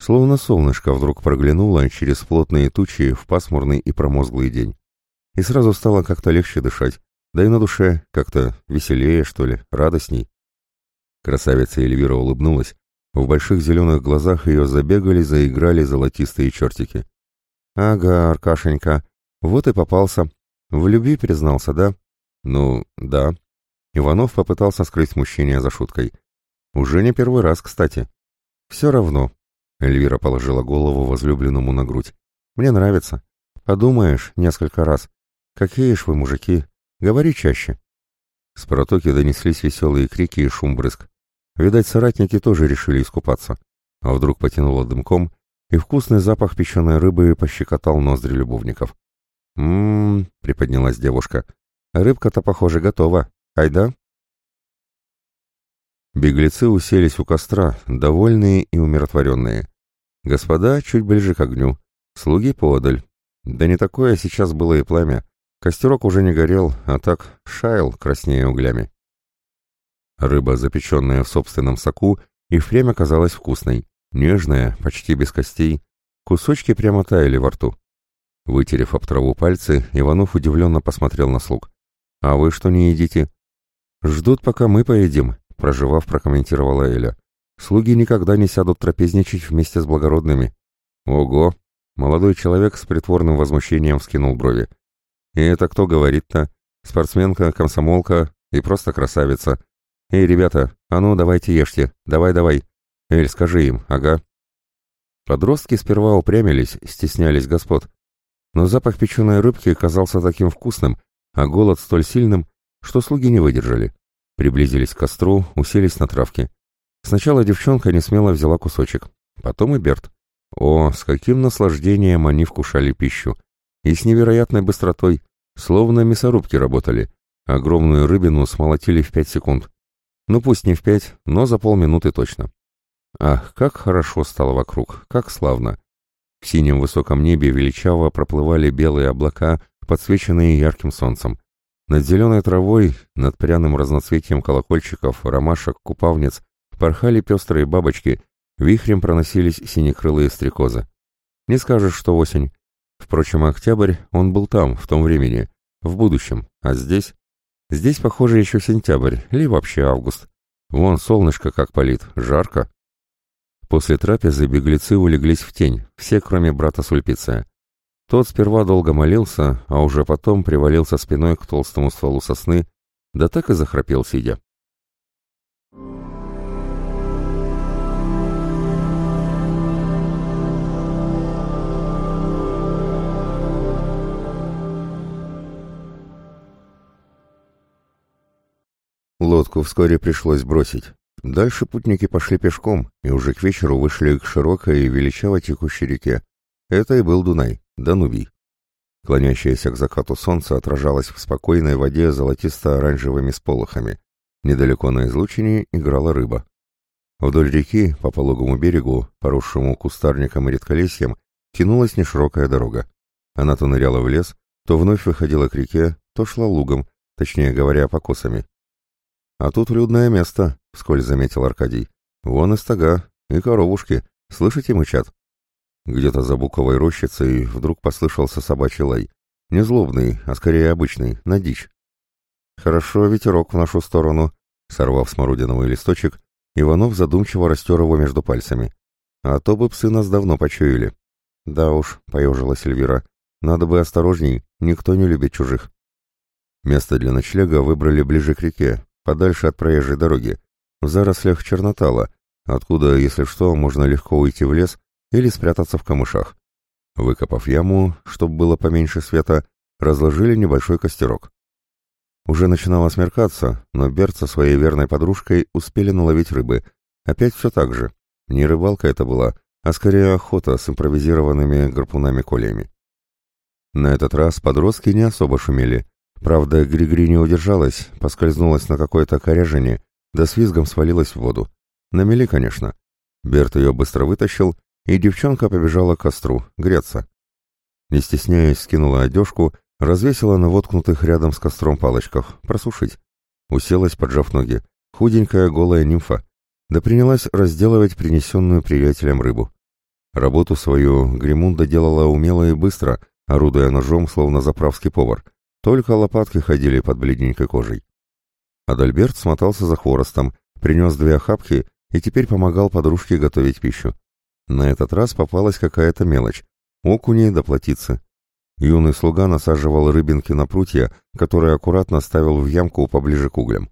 Словно солнышко вдруг проглянуло через плотные тучи в пасмурный и промозглый день. И сразу стало как-то легче дышать, да и на душе как-то веселее, что ли, радостней. Красавица Эльвира улыбнулась. В больших зеленых глазах ее забегали, заиграли золотистые чертики. «Ага, Аркашенька, вот и попался. В любви признался, да?» «Ну, да». Иванов попытался скрыть смущение за шуткой. «Уже не первый раз, кстати». «Все равно». Эльвира положила голову возлюбленному на грудь. «Мне нравится. Подумаешь, несколько раз. Какие ж вы мужики. Говори чаще». С протоки донеслись веселые крики и шум брызг. Видать, соратники тоже решили искупаться. А вдруг потянуло дымком, и вкусный запах печеной рыбы пощекотал ноздри любовников. «М-м-м», приподнялась девушка, — «рыбка-то, похоже, готова. Айда?» Беглецы уселись у костра, довольные и умиротворенные. Господа чуть ближе к огню, слуги подаль. Да не такое сейчас было и пламя. Костерок уже не горел, а так шаял краснее углями. Рыба, запеченная в собственном соку, и впрямь оказалась вкусной, нежная, почти без костей. Кусочки прямо таяли во рту. Вытерев об траву пальцы, Иванов удивленно посмотрел на слуг. «А вы что не едите?» «Ждут, пока мы поедим», — проживав, прокомментировала Эля. «Слуги никогда не сядут трапезничать вместе с благородными». «Ого!» — молодой человек с притворным возмущением вскинул брови. «И это кто говорит-то? Спортсменка, комсомолка и просто красавица. Эй, ребята, а ну давайте ешьте, давай-давай. Эль, скажи им, ага». Подростки сперва упрямились, стеснялись господ. Но запах печеной рыбки казался таким вкусным, а голод столь сильным, что слуги не выдержали. Приблизились к костру, уселись на травке. Сначала девчонка не смело взяла кусочек, потом и Берт. О, с каким наслаждением они вкушали пищу! И с невероятной быстротой, словно мясорубки работали. Огромную рыбину смолотили в пять секунд. Ну пусть не в пять, но за полминуты точно. Ах, как хорошо стало вокруг, как славно! В синем высоком небе величаво проплывали белые облака, подсвеченные ярким солнцем. Над зеленой травой, над пряным разноцветием колокольчиков, ромашек, купавниц порхали пестрые бабочки, вихрем проносились синекрылые стрекозы. Не скажешь, что осень. Впрочем, октябрь, он был там, в том времени, в будущем, а здесь... Здесь, похоже, еще сентябрь, или вообще август. Вон солнышко как палит, жарко. После трапезы беглецы улеглись в тень, все, кроме брата Сульпиция. Тот сперва долго молился, а уже потом привалился спиной к толстому стволу сосны, да так и захрапел, сидя. Лодку вскоре пришлось бросить. Дальше путники пошли пешком и уже к вечеру вышли к широкой и величаво текущей реке. Это и был Дунай. Данубий. Клонящееся к закату солнце отражалось в спокойной воде золотисто-оранжевыми сполохами. Недалеко на излучине играла рыба. Вдоль реки, по пологому берегу, поросшему кустарником и редколесьем, тянулась неширокая дорога. Она то ныряла в лес, то вновь выходила к реке, то шла лугом, точнее говоря, покосами. «А тут людное место», — вскользь заметил Аркадий. «Вон и стога, и коровушки. Слышите, мычат?» Где-то за буковой рощицей вдруг послышался собачий лай. Не злобный, а скорее обычный, на дичь. Хорошо, ветерок в нашу сторону. Сорвав смородиновый листочек, Иванов задумчиво растер его между пальцами. А то бы псы нас давно почуяли. Да уж, поежилась Эльвира. Надо бы осторожней, никто не любит чужих. Место для ночлега выбрали ближе к реке, подальше от проезжей дороги, в зарослях чернотала, откуда, если что, можно легко уйти в лес или спрятаться в камышах. Выкопав яму, чтобы было поменьше света, разложили небольшой костерок. Уже начинало смеркаться, но Берт со своей верной подружкой успели наловить рыбы. Опять все так же. Не рыбалка это была, а скорее охота с импровизированными гарпунами-колями. На этот раз подростки не особо шумели. Правда, Григри не удержалась, поскользнулась на какой-то коряжине, да с визгом свалилась в воду. На мели, конечно. Берт ее быстро вытащил и девчонка побежала к костру, греться. Не стесняясь, скинула одежку, развесила на воткнутых рядом с костром палочках, просушить. Уселась, поджав ноги, худенькая голая нимфа, да принялась разделывать принесенную приятелем рыбу. Работу свою Гримунда делала умело и быстро, орудуя ножом, словно заправский повар. Только лопатки ходили под бледненькой кожей. Адальберт смотался за хворостом, принес две охапки и теперь помогал подружке готовить пищу. На этот раз попалась какая-то мелочь. Окуни да плотицы. Юный слуга насаживал рыбинки на прутья, которые аккуратно ставил в ямку поближе к углям.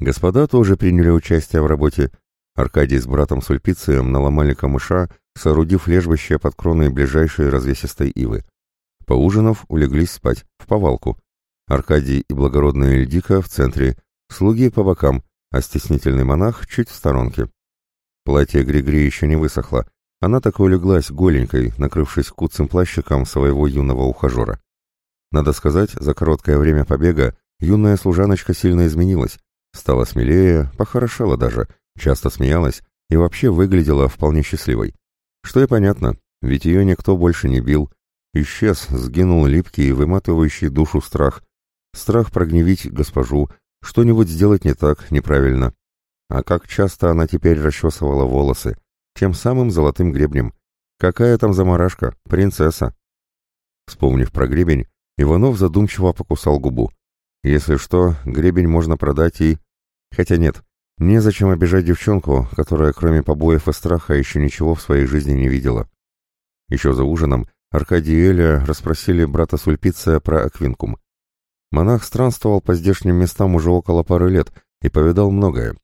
Господа тоже приняли участие в работе. Аркадий с братом Сульпицием наломали камыша, соорудив лежбище под кроной ближайшей развесистой ивы. Поужинав, улеглись спать, в повалку. Аркадий и благородная Эльдика в центре, слуги по бокам, а стеснительный монах чуть в сторонке. Платье Григри еще не высохло. Она так улеглась голенькой, накрывшись куцым плащиком своего юного ухажера. Надо сказать, за короткое время побега юная служаночка сильно изменилась, стала смелее, похорошела даже, часто смеялась и вообще выглядела вполне счастливой. Что и понятно, ведь ее никто больше не бил. Исчез, сгинул липкий и выматывающий душу страх. Страх прогневить госпожу, что-нибудь сделать не так, неправильно. А как часто она теперь расчесывала волосы, тем самым золотым гребнем. Какая там заморашка, принцесса. Вспомнив про гребень, Иванов задумчиво покусал губу. Если что, гребень можно продать и... Хотя нет, незачем обижать девчонку, которая кроме побоев и страха еще ничего в своей жизни не видела. Еще за ужином Аркадий и Эля расспросили брата Сульпиция про Аквинкум. Монах странствовал по здешним местам уже около пары лет и повидал многое.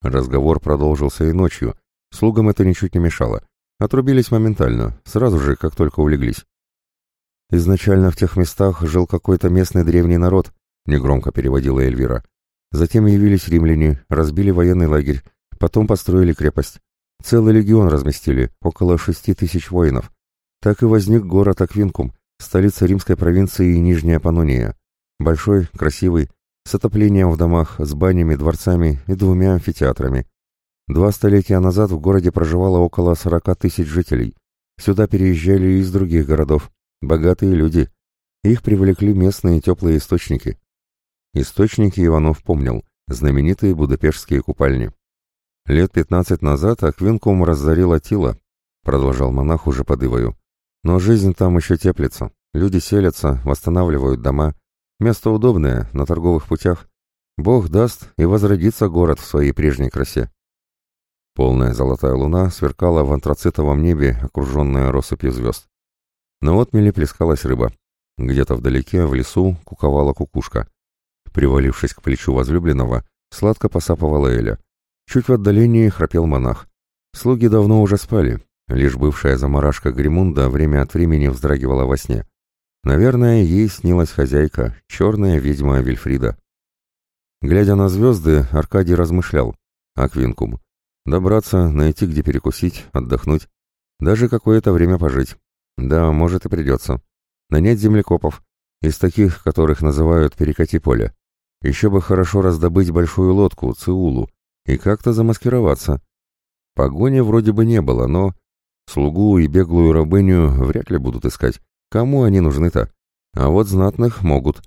Разговор продолжился и ночью. Слугам это ничуть не мешало. Отрубились моментально, сразу же, как только улеглись. Изначально в тех местах жил какой-то местный древний народ, негромко переводила Эльвира. Затем явились римляне, разбили военный лагерь, потом построили крепость. Целый легион разместили, около шести тысяч воинов. Так и возник город Аквинкум, столица римской провинции Нижняя Панония. Большой, красивый, с отоплением в домах, с банями, дворцами и двумя амфитеатрами. Два столетия назад в городе проживало около сорока тысяч жителей. Сюда переезжали из других городов. Богатые люди. Их привлекли местные теплые источники. Источники Иванов помнил, знаменитые будапештские купальни. Лет пятнадцать назад Аквинкум разорил Атила, продолжал монах уже подывою. Но жизнь там еще теплится. Люди селятся, восстанавливают дома. Место удобное, на торговых путях. Бог даст, и возродится город в своей прежней красе. Полная золотая луна сверкала в антрацитовом небе, окруженная россыпью звезд. На отмеле плескалась рыба. Где-то вдалеке, в лесу, куковала кукушка. Привалившись к плечу возлюбленного, сладко посапывала Эля. Чуть в отдалении храпел монах. Слуги давно уже спали, лишь бывшая заморашка Гримунда время от времени вздрагивала во сне. Наверное, ей снилась хозяйка, черная ведьма Вильфрида. Глядя на звезды, Аркадий размышлял. Аквинкум. Добраться, найти где перекусить, отдохнуть. Даже какое-то время пожить. Да, может и придется. Нанять землекопов. Из таких, которых называют «перекати поле». Еще бы хорошо раздобыть большую лодку, циулу, и как-то замаскироваться. Погони вроде бы не было, но... Слугу и беглую рабыню вряд ли будут искать. Кому они нужны-то? А вот знатных могут.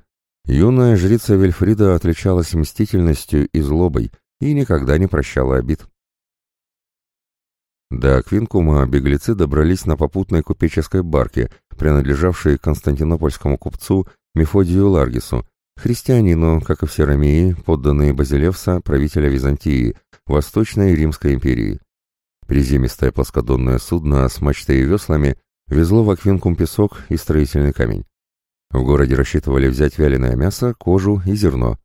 Юная жрица Вильфрида отличалась мстительностью и злобой и никогда не прощала обид. До Аквинкума беглецы добрались на попутной купеческой барке, принадлежавшей константинопольскому купцу Мефодию Ларгису, христианину, как и все ромеи, подданные Базилевса, правителя Византии, Восточной Римской империи. Приземистое плоскодонное судно с мачтой и веслами Везло в Аквинкум песок и строительный камень. В городе рассчитывали взять вяленое мясо, кожу и зерно.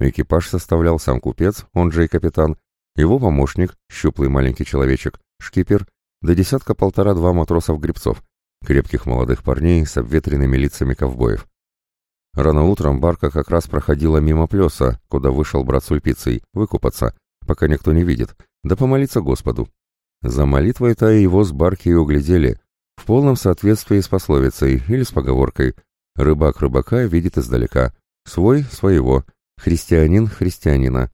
Экипаж составлял сам купец, он же и капитан, его помощник, щуплый маленький человечек, шкипер, до десятка-полтора-два матросов-гребцов, крепких молодых парней с обветренными лицами ковбоев. Рано утром барка как раз проходила мимо плеса, куда вышел брат с Ульпицей, выкупаться, пока никто не видит, да помолиться Господу. За молитвой-то его с барки и углядели, в полном соответствии с пословицей или с поговоркой «рыбак рыбака видит издалека», «свой – своего», «христианин – христианина».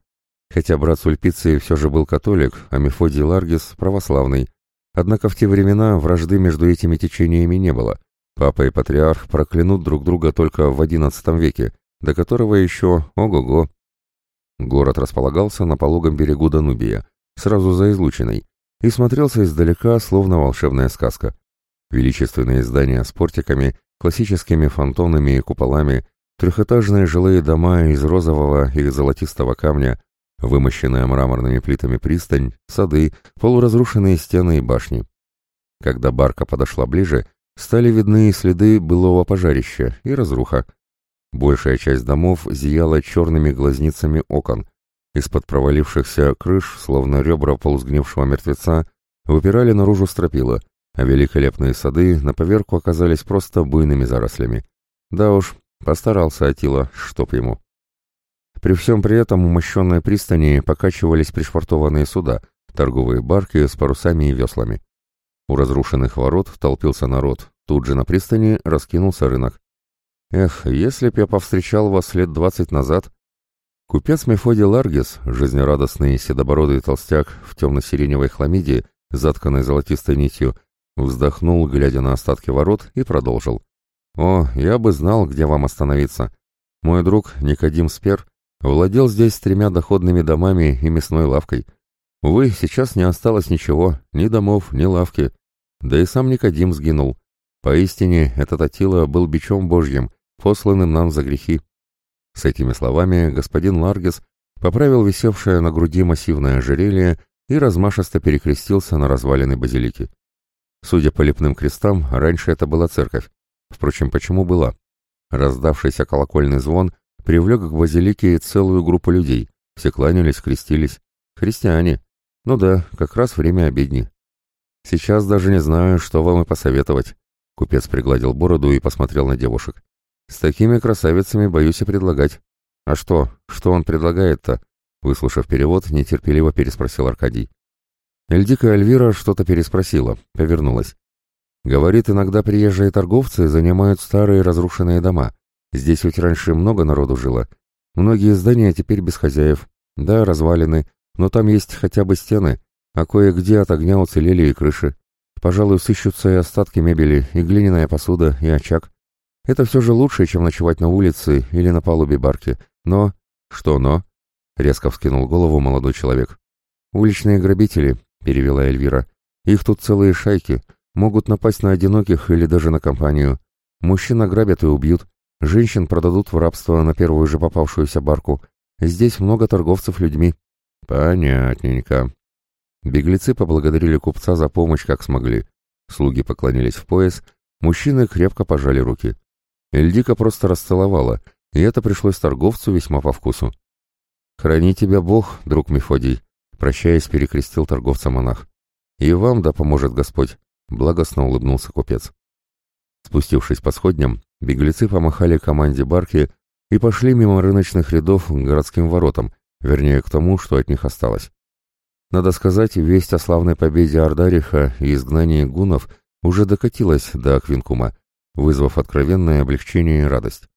Хотя брат Сульпиций все же был католик, а Мефодий Ларгис – православный. Однако в те времена вражды между этими течениями не было. Папа и патриарх проклянут друг друга только в XI веке, до которого еще ого-го. Город располагался на пологом берегу Данубия, сразу за излучиной, и смотрелся издалека, словно волшебная сказка. Величественные здания с портиками, классическими фонтонами и куполами, трехэтажные жилые дома из розового и золотистого камня, вымощенная мраморными плитами пристань, сады, полуразрушенные стены и башни. Когда барка подошла ближе, стали видны следы былого пожарища и разруха. Большая часть домов зияла черными глазницами окон. Из-под провалившихся крыш, словно ребра полусгнившего мертвеца, выпирали наружу стропила, а великолепные сады на поверку оказались просто буйными зарослями. Да уж, постарался Атила, чтоб ему. При всем при этом у мощенной пристани покачивались пришвартованные суда, торговые барки с парусами и веслами. У разрушенных ворот толпился народ, тут же на пристани раскинулся рынок. Эх, если б я повстречал вас лет двадцать назад... Купец Мефодий Ларгис, жизнерадостный седобородый толстяк в темно-сиреневой хламиде, затканной золотистой нитью, Вздохнул, глядя на остатки ворот, и продолжил. «О, я бы знал, где вам остановиться. Мой друг Никодим Спер владел здесь тремя доходными домами и мясной лавкой. Увы, сейчас не осталось ничего, ни домов, ни лавки. Да и сам Никодим сгинул. Поистине, этот Атила был бичом божьим, посланным нам за грехи». С этими словами господин Ларгес поправил висевшее на груди массивное ожерелье и размашисто перекрестился на развалины базилики. Судя по лепным крестам, раньше это была церковь. Впрочем, почему была? Раздавшийся колокольный звон привлек к базилике целую группу людей. Все кланялись, крестились. Христиане. Ну да, как раз время обедни. Сейчас даже не знаю, что вам и посоветовать. Купец пригладил бороду и посмотрел на девушек. С такими красавицами боюсь и предлагать. А что? Что он предлагает-то? Выслушав перевод, нетерпеливо переспросил Аркадий. Эльдика Альвира что-то переспросила, повернулась. Говорит, иногда приезжие торговцы занимают старые разрушенные дома. Здесь ведь раньше много народу жило. Многие здания теперь без хозяев. Да, развалины, но там есть хотя бы стены, а кое-где от огня уцелели и крыши. Пожалуй, сыщутся и остатки мебели, и глиняная посуда, и очаг. Это все же лучше, чем ночевать на улице или на палубе барки. Но... Что но? Резко вскинул голову молодой человек. Уличные грабители, перевела Эльвира. «Их тут целые шайки. Могут напасть на одиноких или даже на компанию. Мужчин ограбят и убьют. Женщин продадут в рабство на первую же попавшуюся барку. Здесь много торговцев людьми». «Понятненько». Беглецы поблагодарили купца за помощь, как смогли. Слуги поклонились в пояс, мужчины крепко пожали руки. Эльдика просто расцеловала, и это пришлось торговцу весьма по вкусу. «Храни тебя Бог, друг Мефодий», Прощаясь, перекрестил торговца монах. «И вам да поможет Господь», — благостно улыбнулся купец. Спустившись по сходням, беглецы помахали команде барки и пошли мимо рыночных рядов к городским воротам, вернее, к тому, что от них осталось. Надо сказать, весть о славной победе Ардариха и изгнании гунов уже докатилась до Аквинкума, вызвав откровенное облегчение и радость.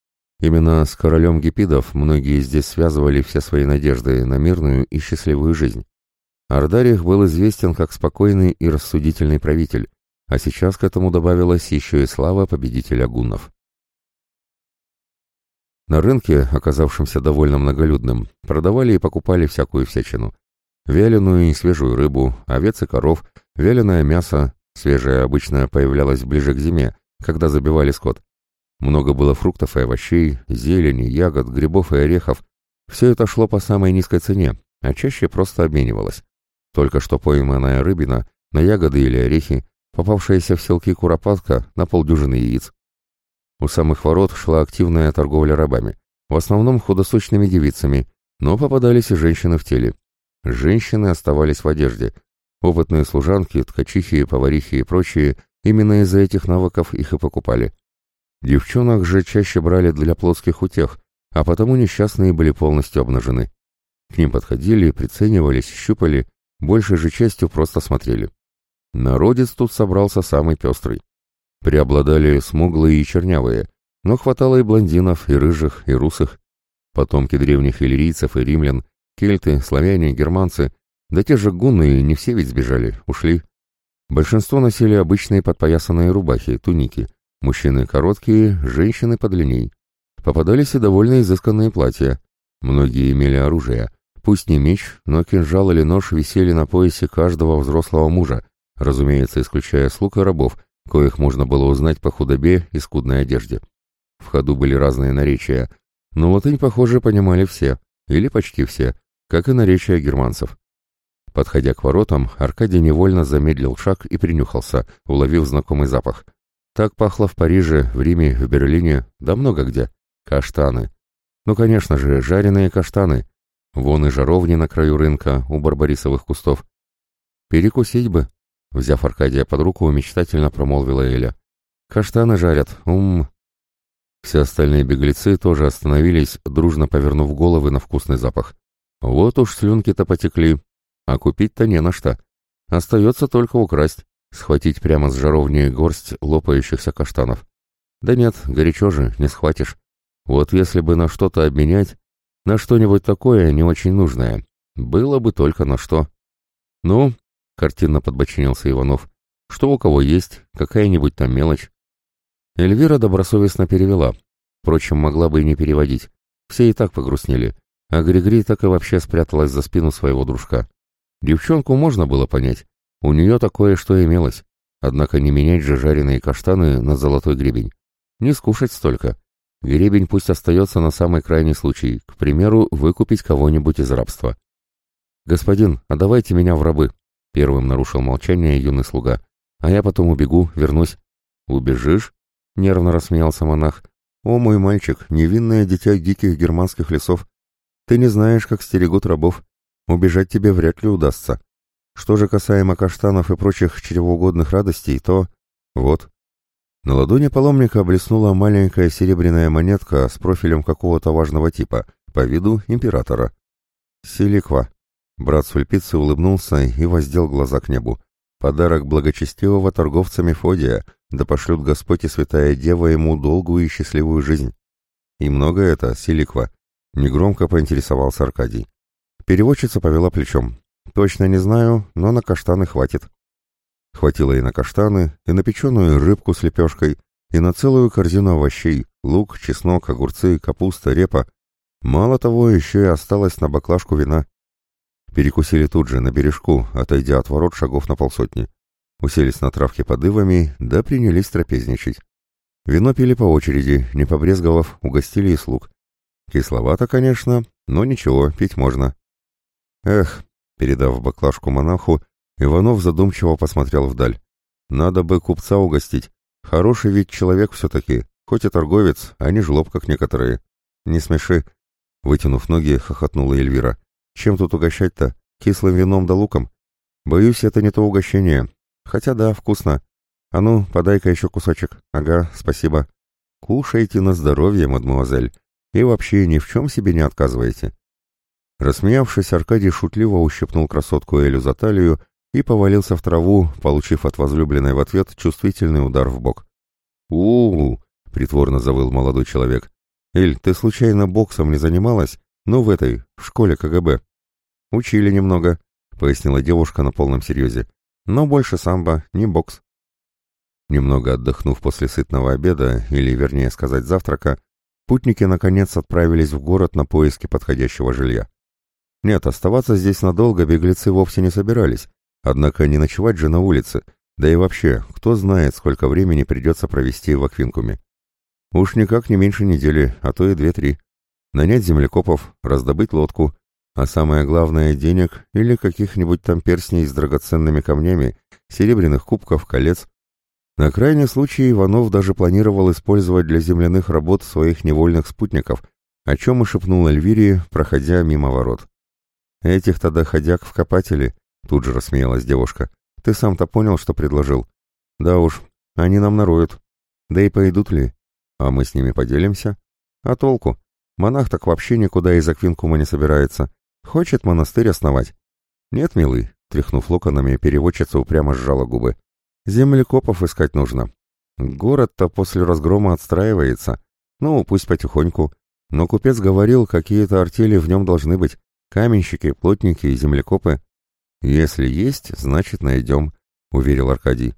Именно с королем гипидов многие здесь связывали все свои надежды на мирную и счастливую жизнь. Ардарих был известен как спокойный и рассудительный правитель, а сейчас к этому добавилась еще и слава победителя гуннов. На рынке, оказавшемся довольно многолюдным, продавали и покупали всякую всячину. Вяленую и свежую рыбу, овец и коров, вяленое мясо, свежее обычно появлялось ближе к зиме, когда забивали скот. Много было фруктов и овощей, зелени, ягод, грибов и орехов. Все это шло по самой низкой цене, а чаще просто обменивалось. Только что пойманная рыбина на ягоды или орехи, попавшаяся в селки куропатка на полдюжины яиц. У самых ворот шла активная торговля рабами, в основном худосочными девицами, но попадались и женщины в теле. Женщины оставались в одежде. Опытные служанки, ткачихи, поварихи и прочие именно из-за этих навыков их и покупали. Девчонок же чаще брали для плотских утех, а потому несчастные были полностью обнажены. К ним подходили, приценивались, щупали, большей же частью просто смотрели. Народец тут собрался самый пестрый. Преобладали смуглые и чернявые, но хватало и блондинов, и рыжих, и русых. Потомки древних иллирийцев и римлян, кельты, славяне, германцы, да те же гунны не все ведь сбежали, ушли. Большинство носили обычные подпоясанные рубахи, туники, мужчины короткие, женщины подлинней. Попадались и довольно изысканные платья. Многие имели оружие, Пусть не меч, но кинжал или нож висели на поясе каждого взрослого мужа, разумеется, исключая слуг и рабов, коих можно было узнать по худобе и скудной одежде. В ходу были разные наречия, но латынь, похоже, понимали все, или почти все, как и наречия германцев. Подходя к воротам, Аркадий невольно замедлил шаг и принюхался, уловив знакомый запах. Так пахло в Париже, в Риме, в Берлине, да много где. Каштаны. Ну, конечно же, жареные каштаны, Вон и жаровни на краю рынка у барбарисовых кустов. «Перекусить бы», — взяв Аркадия под руку, мечтательно промолвила Эля. «Каштаны жарят, ум...» Все остальные беглецы тоже остановились, дружно повернув головы на вкусный запах. Вот уж слюнки-то потекли, а купить-то не на что. Остается только украсть, схватить прямо с жаровни горсть лопающихся каштанов. Да нет, горячо же, не схватишь. Вот если бы на что-то обменять, на что-нибудь такое не очень нужное. Было бы только на что. Ну, картинно подбочинился Иванов. Что у кого есть, какая-нибудь там мелочь. Эльвира добросовестно перевела. Впрочем, могла бы и не переводить. Все и так погрустнели. А Григри так и вообще спряталась за спину своего дружка. Девчонку можно было понять. У нее такое что имелось. Однако не менять же жареные каштаны на золотой гребень. Не скушать столько. Гребень пусть остается на самый крайний случай, к примеру, выкупить кого-нибудь из рабства. «Господин, а давайте меня в рабы», — первым нарушил молчание юный слуга. «А я потом убегу, вернусь». «Убежишь?» — нервно рассмеялся монах. «О, мой мальчик, невинное дитя диких германских лесов. Ты не знаешь, как стерегут рабов. Убежать тебе вряд ли удастся. Что же касаемо каштанов и прочих чревоугодных радостей, то... Вот, на ладони паломника блеснула маленькая серебряная монетка с профилем какого-то важного типа, по виду императора. «Силиква». Брат Сульпицы улыбнулся и воздел глаза к небу. «Подарок благочестивого торговца Мефодия, да пошлют Господь и Святая Дева ему долгую и счастливую жизнь». «И много это, Силиква?» — негромко поинтересовался Аркадий. Переводчица повела плечом. «Точно не знаю, но на каштаны хватит». Хватило и на каштаны, и на печеную рыбку с лепешкой, и на целую корзину овощей, лук, чеснок, огурцы, капуста, репа. Мало того, еще и осталось на баклажку вина. Перекусили тут же, на бережку, отойдя от ворот шагов на полсотни. Уселись на травке под ивами, да принялись трапезничать. Вино пили по очереди, не побрезговав, угостили и слуг. Кисловато, конечно, но ничего, пить можно. Эх, передав баклажку монаху, Иванов задумчиво посмотрел вдаль. «Надо бы купца угостить. Хороший ведь человек все-таки, хоть и торговец, а не жлоб, как некоторые. Не смеши». Вытянув ноги, хохотнула Эльвира. «Чем тут угощать-то? Кислым вином да луком? Боюсь, это не то угощение. Хотя да, вкусно. А ну, подай-ка еще кусочек. Ага, спасибо. Кушайте на здоровье, мадмуазель. И вообще ни в чем себе не отказывайте». Рассмеявшись, Аркадий шутливо ущипнул красотку Элю за талию и повалился в траву, получив от возлюбленной в ответ чувствительный удар в бок. у притворно завыл молодой человек. «Эль, ты случайно боксом не занималась? Ну, в этой, в школе КГБ». «Учили немного», — пояснила девушка на полном серьезе. «Но больше самбо, не бокс». Немного отдохнув после сытного обеда, или, вернее сказать, завтрака, путники, наконец, отправились в город на поиски подходящего жилья. Нет, оставаться здесь надолго беглецы вовсе не собирались, Однако не ночевать же на улице, да и вообще, кто знает, сколько времени придется провести в Аквинкуме. Уж никак не меньше недели, а то и две-три. Нанять землекопов, раздобыть лодку, а самое главное — денег или каких-нибудь там перстней с драгоценными камнями, серебряных кубков, колец. На крайний случай Иванов даже планировал использовать для земляных работ своих невольных спутников, о чем и шепнул Эльвире, проходя мимо ворот. Этих-то доходяг в копатели, Тут же рассмеялась девушка. «Ты сам-то понял, что предложил?» «Да уж, они нам нароют. Да и пойдут ли? А мы с ними поделимся? А толку? Монах так вообще никуда из Аквинкума не собирается. Хочет монастырь основать?» «Нет, милый», — тряхнув локонами, переводчица упрямо сжала губы. «Землекопов искать нужно. Город-то после разгрома отстраивается. Ну, пусть потихоньку. Но купец говорил, какие-то артели в нем должны быть. Каменщики, плотники и землекопы. «Если есть, значит найдем», — уверил Аркадий.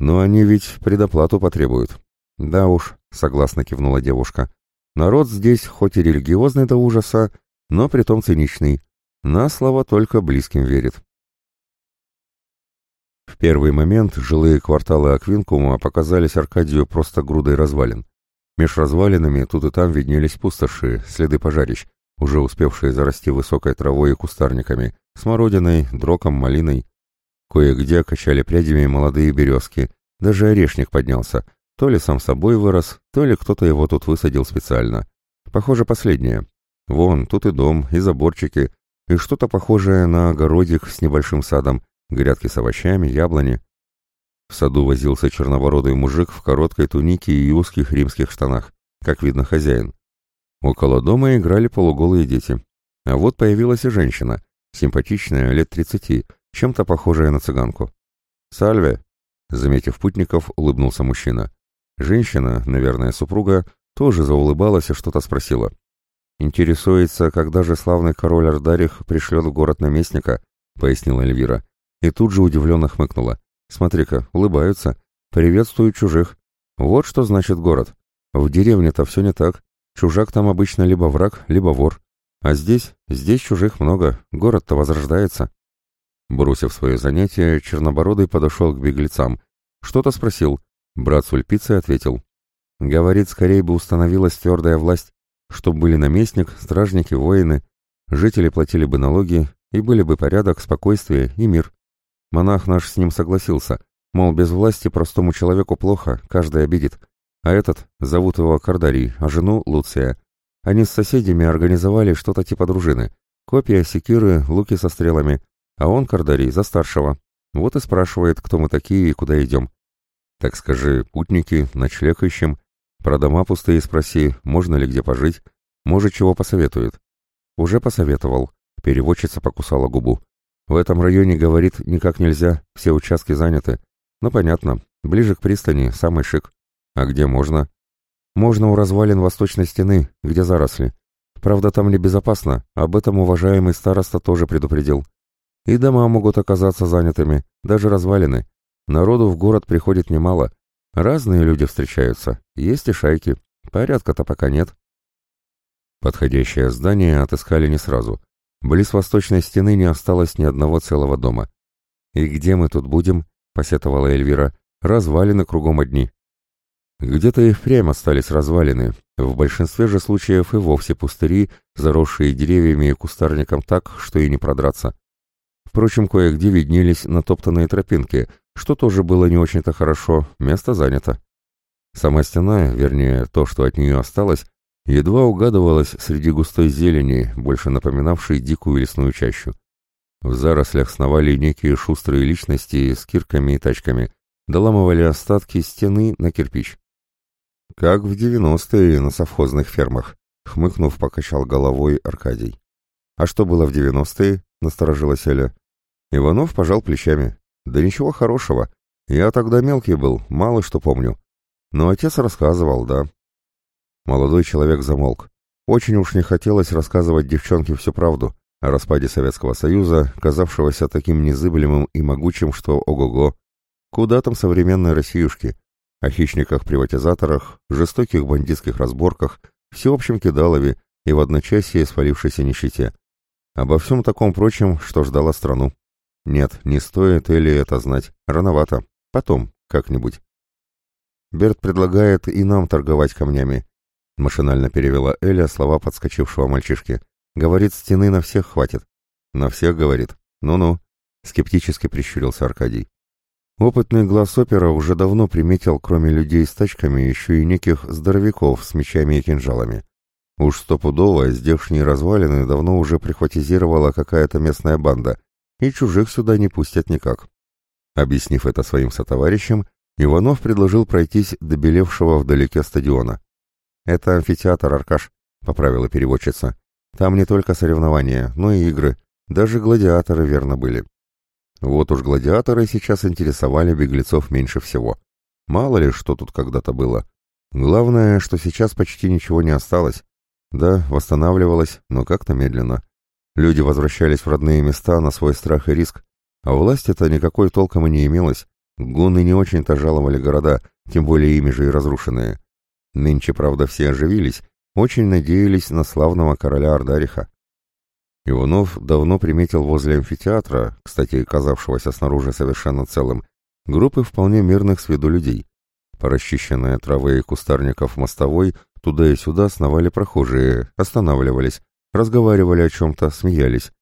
«Но они ведь предоплату потребуют». «Да уж», — согласно кивнула девушка. «Народ здесь хоть и религиозный до ужаса, но притом циничный. На слово только близким верит». В первый момент жилые кварталы Аквинкума показались Аркадию просто грудой развалин. Меж развалинами тут и там виднелись пустоши, следы пожарищ, уже успевшие зарасти высокой травой и кустарниками, смородиной, дроком, малиной. Кое-где качали прядями молодые березки, даже орешник поднялся. То ли сам собой вырос, то ли кто-то его тут высадил специально. Похоже, последнее. Вон, тут и дом, и заборчики, и что-то похожее на огородик с небольшим садом, грядки с овощами, яблони. В саду возился черновородый мужик в короткой тунике и узких римских штанах, как видно хозяин. Около дома играли полуголые дети. А вот появилась и женщина, симпатичная, лет тридцати, чем-то похожая на цыганку. «Сальве!» — заметив путников, улыбнулся мужчина. Женщина, наверное, супруга, тоже заулыбалась и что-то спросила. «Интересуется, когда же славный король Ардарих пришлет в город наместника?» — пояснила Эльвира. И тут же удивленно хмыкнула. Смотри-ка, улыбаются, приветствуют чужих. Вот что значит город. В деревне-то все не так. Чужак там обычно либо враг, либо вор. А здесь, здесь чужих много, город-то возрождается. Бросив свое занятие, Чернобородый подошел к беглецам. Что-то спросил. Брат Сульпицы ответил. Говорит, скорее бы установилась твердая власть, чтоб были наместник, стражники, воины, жители платили бы налоги, и были бы порядок, спокойствие и мир. Монах наш с ним согласился, мол, без власти простому человеку плохо, каждый обидит. А этот, зовут его Кардарий, а жену Луция. Они с соседями организовали что-то типа дружины. Копия, секиры, луки со стрелами. А он, Кардарий, за старшего. Вот и спрашивает, кто мы такие и куда идем. Так скажи, путники, ночлег ищем. Про дома пустые спроси, можно ли где пожить. Может, чего посоветует. Уже посоветовал. Переводчица покусала губу. В этом районе, говорит, никак нельзя, все участки заняты. Ну, понятно, ближе к пристани, самый шик. А где можно? Можно у развалин восточной стены, где заросли. Правда, там небезопасно, об этом уважаемый староста тоже предупредил. И дома могут оказаться занятыми, даже развалины. Народу в город приходит немало. Разные люди встречаются, есть и шайки. Порядка-то пока нет. Подходящее здание отыскали не сразу. Близ восточной стены не осталось ни одного целого дома. «И где мы тут будем?» — посетовала Эльвира. «Развалины кругом одни». Где-то и впрямь остались развалины, в большинстве же случаев и вовсе пустыри, заросшие деревьями и кустарником так, что и не продраться. Впрочем, кое-где виднелись натоптанные тропинки, что тоже было не очень-то хорошо, место занято. Сама стена, вернее, то, что от нее осталось, едва угадывалась среди густой зелени, больше напоминавшей дикую лесную чащу. В зарослях сновали некие шустрые личности с кирками и тачками, доламывали остатки стены на кирпич. «Как в девяностые на совхозных фермах», — хмыкнув, покачал головой Аркадий. «А что было в девяностые?» — насторожилась Эля. Иванов пожал плечами. «Да ничего хорошего. Я тогда мелкий был, мало что помню. Но отец рассказывал, да». Молодой человек замолк. Очень уж не хотелось рассказывать девчонке всю правду о распаде Советского Союза, казавшегося таким незыблемым и могучим, что ого-го. Куда там современной Россиюшки? О хищниках-приватизаторах, жестоких бандитских разборках, всеобщем кидалове и в одночасье свалившейся нищете. Обо всем таком прочем, что ждала страну. Нет, не стоит Элли это знать. Рановато. Потом, как-нибудь. Берт предлагает и нам торговать камнями. Машинально перевела Эля слова подскочившего мальчишки. Говорит, стены на всех хватит. На всех, говорит. Ну-ну. Скептически прищурился Аркадий. Опытный глаз опера уже давно приметил, кроме людей с тачками, еще и неких здоровяков с мечами и кинжалами. Уж стопудово здешние развалины давно уже прихватизировала какая-то местная банда, и чужих сюда не пустят никак. Объяснив это своим сотоварищам, Иванов предложил пройтись до белевшего вдалеке стадиона. «Это амфитеатр, Аркаш», — поправила переводчица. «Там не только соревнования, но и игры. Даже гладиаторы верно были». Вот уж гладиаторы сейчас интересовали беглецов меньше всего. Мало ли, что тут когда-то было. Главное, что сейчас почти ничего не осталось. Да, восстанавливалось, но как-то медленно. Люди возвращались в родные места на свой страх и риск, а власти-то никакой толком и не имелось. Гунны не очень-то жаловали города, тем более ими же и разрушенные. Нынче, правда, все оживились, очень надеялись на славного короля Ардариха. Иванов давно приметил возле амфитеатра, кстати, казавшегося снаружи совершенно целым, группы вполне мирных с виду людей. По расчищенной травы и кустарников мостовой туда и сюда сновали прохожие, останавливались, разговаривали о чем-то, смеялись.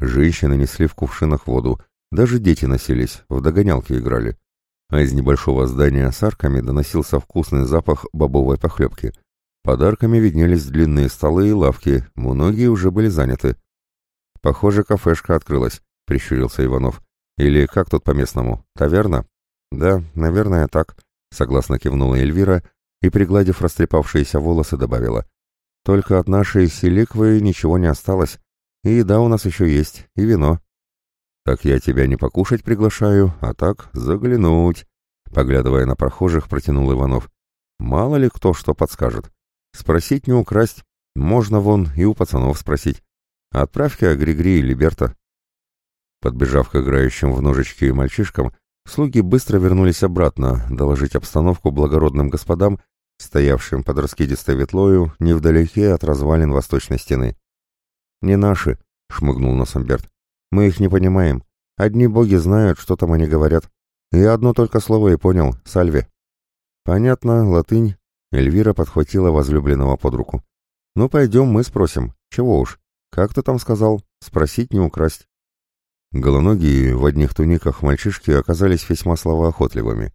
Женщины несли в кувшинах воду, даже дети носились, в догонялки играли. А из небольшого здания с арками доносился вкусный запах бобовой похлебки. Подарками виднелись длинные столы и лавки, многие уже были заняты. «Похоже, кафешка открылась», — прищурился Иванов. «Или как тут по-местному? Таверна?» «Да, наверное, так», — согласно кивнула Эльвира и, пригладив растрепавшиеся волосы, добавила. «Только от нашей селиквы ничего не осталось. И еда у нас еще есть, и вино». «Так я тебя не покушать приглашаю, а так заглянуть», — поглядывая на прохожих, протянул Иванов. «Мало ли кто что подскажет. Спросить не украсть. Можно вон и у пацанов спросить. Отправь-ка Григри и Либерта. Подбежав к играющим в ножички мальчишкам, слуги быстро вернулись обратно доложить обстановку благородным господам, стоявшим под раскидистой ветлою невдалеке от развалин восточной стены. «Не наши», — шмыгнул носом Берт. «Мы их не понимаем. Одни боги знают, что там они говорят. Я одно только слово и понял — сальве». «Понятно, латынь». Эльвира подхватила возлюбленного под руку. «Ну, пойдем, мы спросим. Чего уж. Как ты там сказал? Спросить не украсть». Голоногие в одних туниках мальчишки оказались весьма словоохотливыми.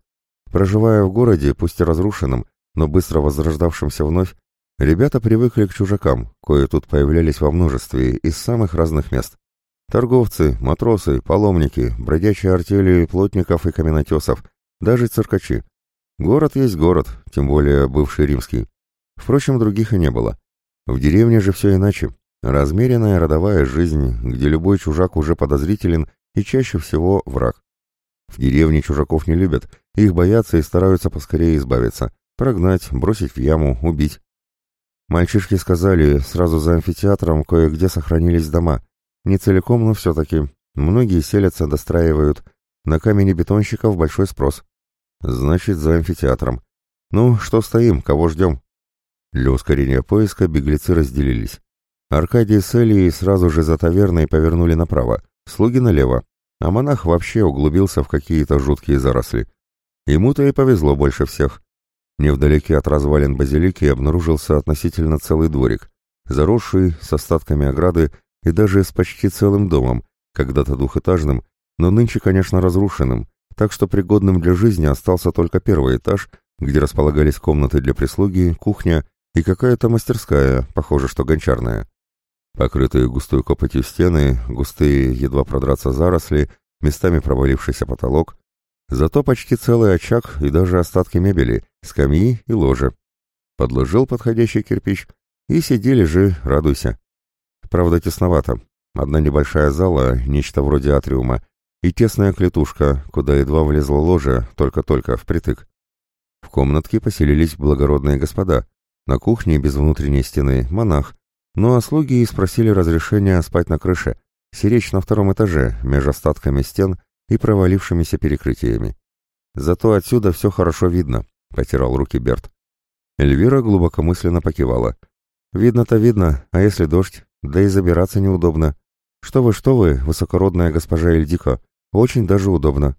Проживая в городе, пусть и разрушенном, но быстро возрождавшемся вновь, ребята привыкли к чужакам, кое тут появлялись во множестве из самых разных мест. Торговцы, матросы, паломники, бродячие артели плотников и каменотесов, даже циркачи. Город есть город, тем более бывший римский. Впрочем, других и не было. В деревне же все иначе. Размеренная родовая жизнь, где любой чужак уже подозрителен и чаще всего враг. В деревне чужаков не любят, их боятся и стараются поскорее избавиться. Прогнать, бросить в яму, убить. Мальчишки сказали, сразу за амфитеатром кое-где сохранились дома. Не целиком, но все-таки. Многие селятся, достраивают. На камени бетонщиков большой спрос. Значит, за амфитеатром. Ну, что стоим, кого ждем? Для ускорения поиска беглецы разделились. Аркадий с Элией сразу же за таверной повернули направо, слуги налево, а монах вообще углубился в какие-то жуткие заросли. Ему-то и повезло больше всех. Невдалеке от развалин базилики обнаружился относительно целый дворик, заросший, с остатками ограды и даже с почти целым домом, когда-то двухэтажным, но нынче, конечно, разрушенным, так что пригодным для жизни остался только первый этаж, где располагались комнаты для прислуги, кухня и какая-то мастерская, похоже, что гончарная. Покрытые густой копотью стены, густые, едва продраться заросли, местами провалившийся потолок. Зато почти целый очаг и даже остатки мебели, скамьи и ложи. Подложил подходящий кирпич, и сидели же, радуйся. Правда, тесновато. Одна небольшая зала, нечто вроде атриума, и тесная клетушка, куда едва влезла ложа, только-только, впритык. В комнатке поселились благородные господа. На кухне без внутренней стены монах, ну а слуги и спросили разрешения спать на крыше, сиречь на втором этаже, между остатками стен и провалившимися перекрытиями. Зато отсюда все хорошо видно, — потирал руки Берт. Эльвира глубокомысленно покивала. «Видно-то видно, а если дождь? Да и забираться неудобно. Что вы, что вы, высокородная госпожа Эльдика, очень даже удобно».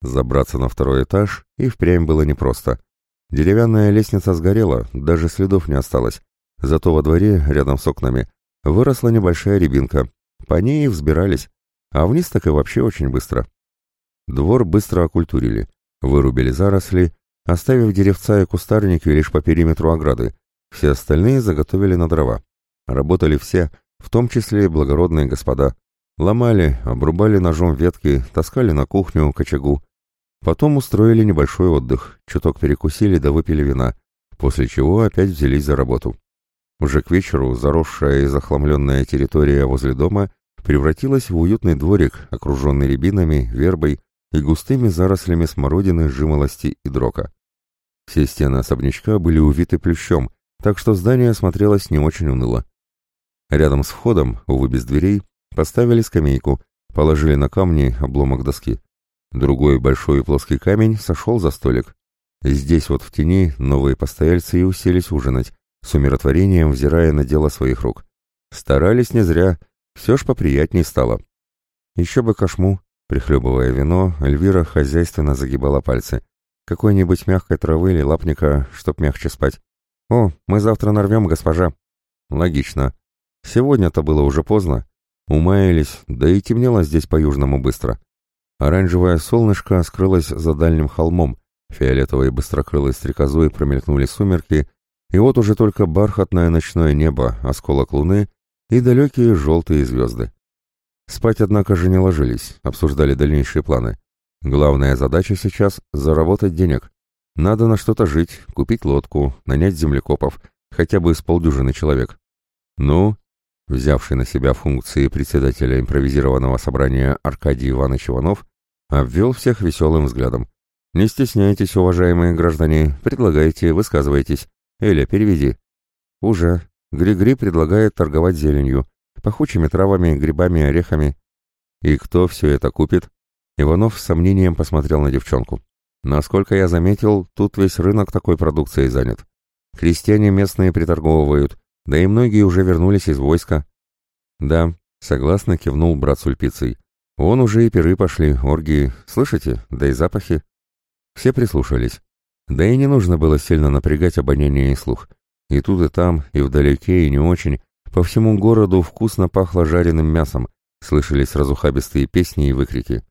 Забраться на второй этаж и впрямь было непросто. Деревянная лестница сгорела, даже следов не осталось, Зато во дворе, рядом с окнами, выросла небольшая рябинка. По ней и взбирались, а вниз так и вообще очень быстро. Двор быстро окультурили, вырубили заросли, оставив деревца и кустарники лишь по периметру ограды. Все остальные заготовили на дрова. Работали все, в том числе и благородные господа. Ломали, обрубали ножом ветки, таскали на кухню, к очагу. Потом устроили небольшой отдых, чуток перекусили да выпили вина, после чего опять взялись за работу. Уже к вечеру заросшая и захламленная территория возле дома превратилась в уютный дворик, окруженный рябинами, вербой и густыми зарослями смородины, жимолости и дрока. Все стены особнячка были увиты плющом, так что здание смотрелось не очень уныло. Рядом с входом, увы без дверей, поставили скамейку, положили на камни обломок доски. Другой большой плоский камень сошел за столик. Здесь вот в тени новые постояльцы и уселись ужинать, с умиротворением взирая на дело своих рук. Старались не зря, все ж поприятней стало. Еще бы кошму, прихлебывая вино, Эльвира хозяйственно загибала пальцы. Какой-нибудь мягкой травы или лапника, чтоб мягче спать. «О, мы завтра нарвем, госпожа». «Логично. Сегодня-то было уже поздно. Умаялись, да и темнело здесь по-южному быстро. Оранжевое солнышко скрылось за дальним холмом, фиолетовые быстрокрылые стрекозой промелькнули сумерки, и вот уже только бархатное ночное небо, осколок луны и далекие желтые звезды. Спать, однако же, не ложились, обсуждали дальнейшие планы. Главная задача сейчас — заработать денег. Надо на что-то жить, купить лодку, нанять землекопов, хотя бы из полдюжины человек. Ну, взявший на себя функции председателя импровизированного собрания Аркадий Иванович Иванов, обвел всех веселым взглядом. «Не стесняйтесь, уважаемые граждане, предлагайте, высказывайтесь. Эля, переведи. Уже. Григри предлагает торговать зеленью, пахучими травами, грибами, орехами. И кто все это купит? Иванов с сомнением посмотрел на девчонку. Насколько я заметил, тут весь рынок такой продукцией занят. Крестьяне местные приторговывают, да и многие уже вернулись из войска. Да, согласно кивнул брат с ульпицей. Вон уже и перы пошли, оргии, слышите, да и запахи. Все прислушались. Да и не нужно было сильно напрягать обоняние и слух. И тут, и там, и вдалеке, и не очень, по всему городу вкусно пахло жареным мясом, слышались разухабистые песни и выкрики.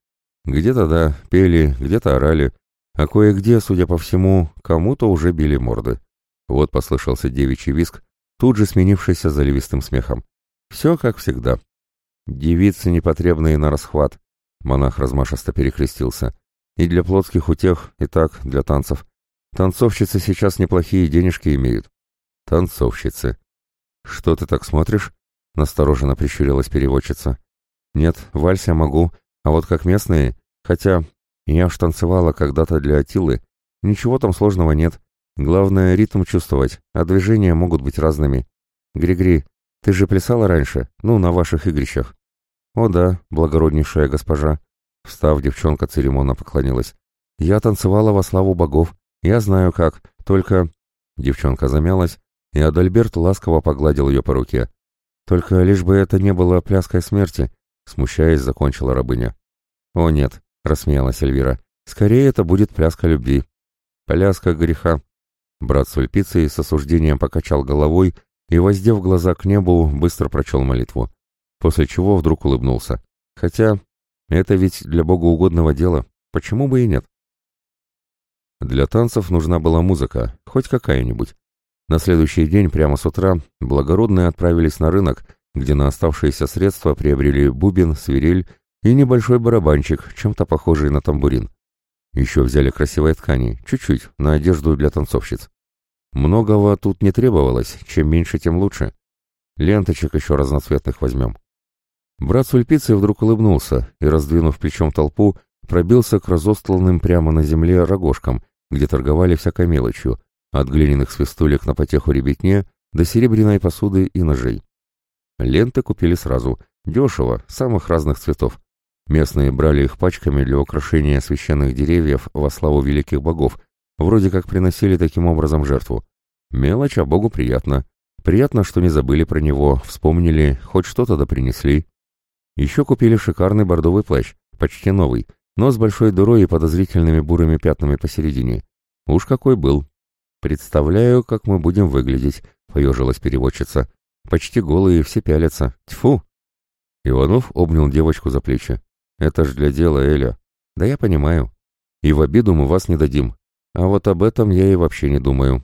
Где-то, да, пели, где-то орали, а кое-где, судя по всему, кому-то уже били морды. Вот послышался девичий виск, тут же сменившийся заливистым смехом. Все как всегда. Девицы непотребные на расхват. Монах размашисто перекрестился. И для плотских утех, и так, для танцев. Танцовщицы сейчас неплохие денежки имеют. Танцовщицы. Что ты так смотришь? Настороженно прищурилась переводчица. Нет, вальс я могу, а вот как местные, хотя я ж танцевала когда-то для Атилы, ничего там сложного нет. Главное ритм чувствовать, а движения могут быть разными. Григри, ты же плясала раньше, ну, на ваших игрищах. О да, благороднейшая госпожа. Встав, девчонка церемонно поклонилась. Я танцевала во славу богов, я знаю как, только... Девчонка замялась, и Адальберт ласково погладил ее по руке. Только лишь бы это не было пляской смерти, смущаясь, закончила рабыня. О нет, рассмеялась Эльвира. Скорее это будет пляска любви. Пляска греха. Брат с с осуждением покачал головой и, воздев глаза к небу, быстро прочел молитву. После чего вдруг улыбнулся. Хотя, это ведь для богоугодного дела, почему бы и нет? Для танцев нужна была музыка, хоть какая-нибудь. На следующий день, прямо с утра, благородные отправились на рынок, где на оставшиеся средства приобрели бубен, свирель и небольшой барабанчик, чем-то похожий на тамбурин. Еще взяли красивые ткани, чуть-чуть, на одежду для танцовщиц. Многого тут не требовалось, чем меньше, тем лучше. Ленточек еще разноцветных возьмем. Брат Сульпицей вдруг улыбнулся и, раздвинув плечом толпу, пробился к разостланным прямо на земле рогожкам, где торговали всякой мелочью, от глиняных свистулек на потеху ребятне до серебряной посуды и ножей. Ленты купили сразу, дешево, самых разных цветов. Местные брали их пачками для украшения священных деревьев во славу великих богов, вроде как приносили таким образом жертву. Мелочь, а богу приятно. Приятно, что не забыли про него, вспомнили, хоть что-то да принесли. Еще купили шикарный бордовый плащ, почти новый, но с большой дырой и подозрительными бурыми пятнами посередине. Уж какой был. «Представляю, как мы будем выглядеть», — поежилась переводчица. «Почти голые, все пялятся. Тьфу!» Иванов обнял девочку за плечи. Это ж для дела, Эля. Да я понимаю. И в обиду мы вас не дадим. А вот об этом я и вообще не думаю.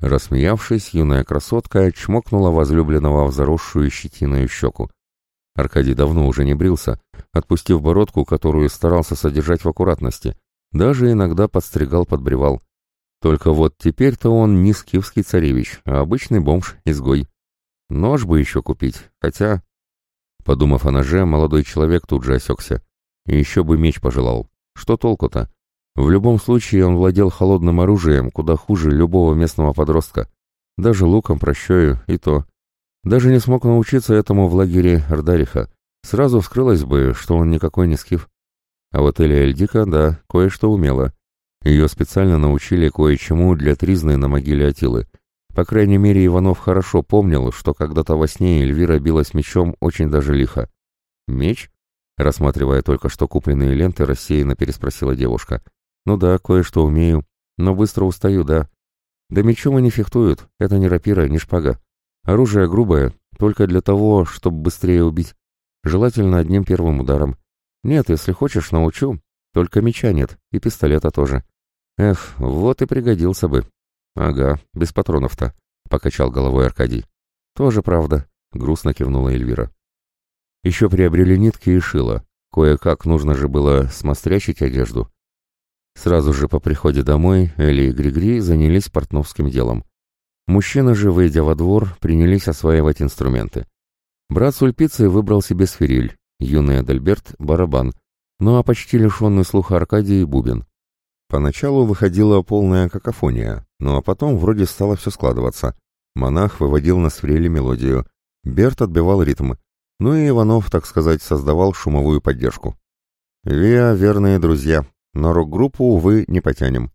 Рассмеявшись, юная красотка чмокнула возлюбленного в заросшую щетиной щеку. Аркадий давно уже не брился, отпустив бородку, которую старался содержать в аккуратности. Даже иногда подстригал, подбревал. Только вот теперь-то он не скифский царевич, а обычный бомж-изгой. Нож бы еще купить, хотя... Подумав о ноже, молодой человек тут же осекся. И еще бы меч пожелал. Что толку-то? В любом случае он владел холодным оружием, куда хуже любого местного подростка. Даже луком прощаю, и то. Даже не смог научиться этому в лагере Ардариха. Сразу вскрылось бы, что он никакой не скиф. А вот Элия Эльдика, да, кое-что умела. Ее специально научили кое-чему для тризны на могиле Атилы. По крайней мере, Иванов хорошо помнил, что когда-то во сне Эльвира билась мечом очень даже лихо. «Меч?» Рассматривая только что купленные ленты, рассеянно переспросила девушка. «Ну да, кое-что умею, но быстро устаю, да. Да мечом они фехтуют, это не рапира, не шпага. Оружие грубое, только для того, чтобы быстрее убить. Желательно одним первым ударом. Нет, если хочешь, научу. Только меча нет, и пистолета тоже. Эх, вот и пригодился бы. «Ага, без патронов-то», — покачал головой Аркадий. «Тоже правда», — грустно кивнула Эльвира. «Еще приобрели нитки и шило. Кое-как нужно же было смострячить одежду». Сразу же по приходе домой Элли и Григри занялись портновским делом. Мужчины же, выйдя во двор, принялись осваивать инструменты. Брат с Ульпицей выбрал себе сфериль, юный Адальберт — барабан, ну а почти лишенный слуха Аркадий — бубен. Поначалу выходила полная какофония, ну а потом вроде стало все складываться. Монах выводил на свирели мелодию, Берт отбивал ритм, ну и Иванов, так сказать, создавал шумовую поддержку. Виа — верные друзья, но рок-группу, увы, не потянем.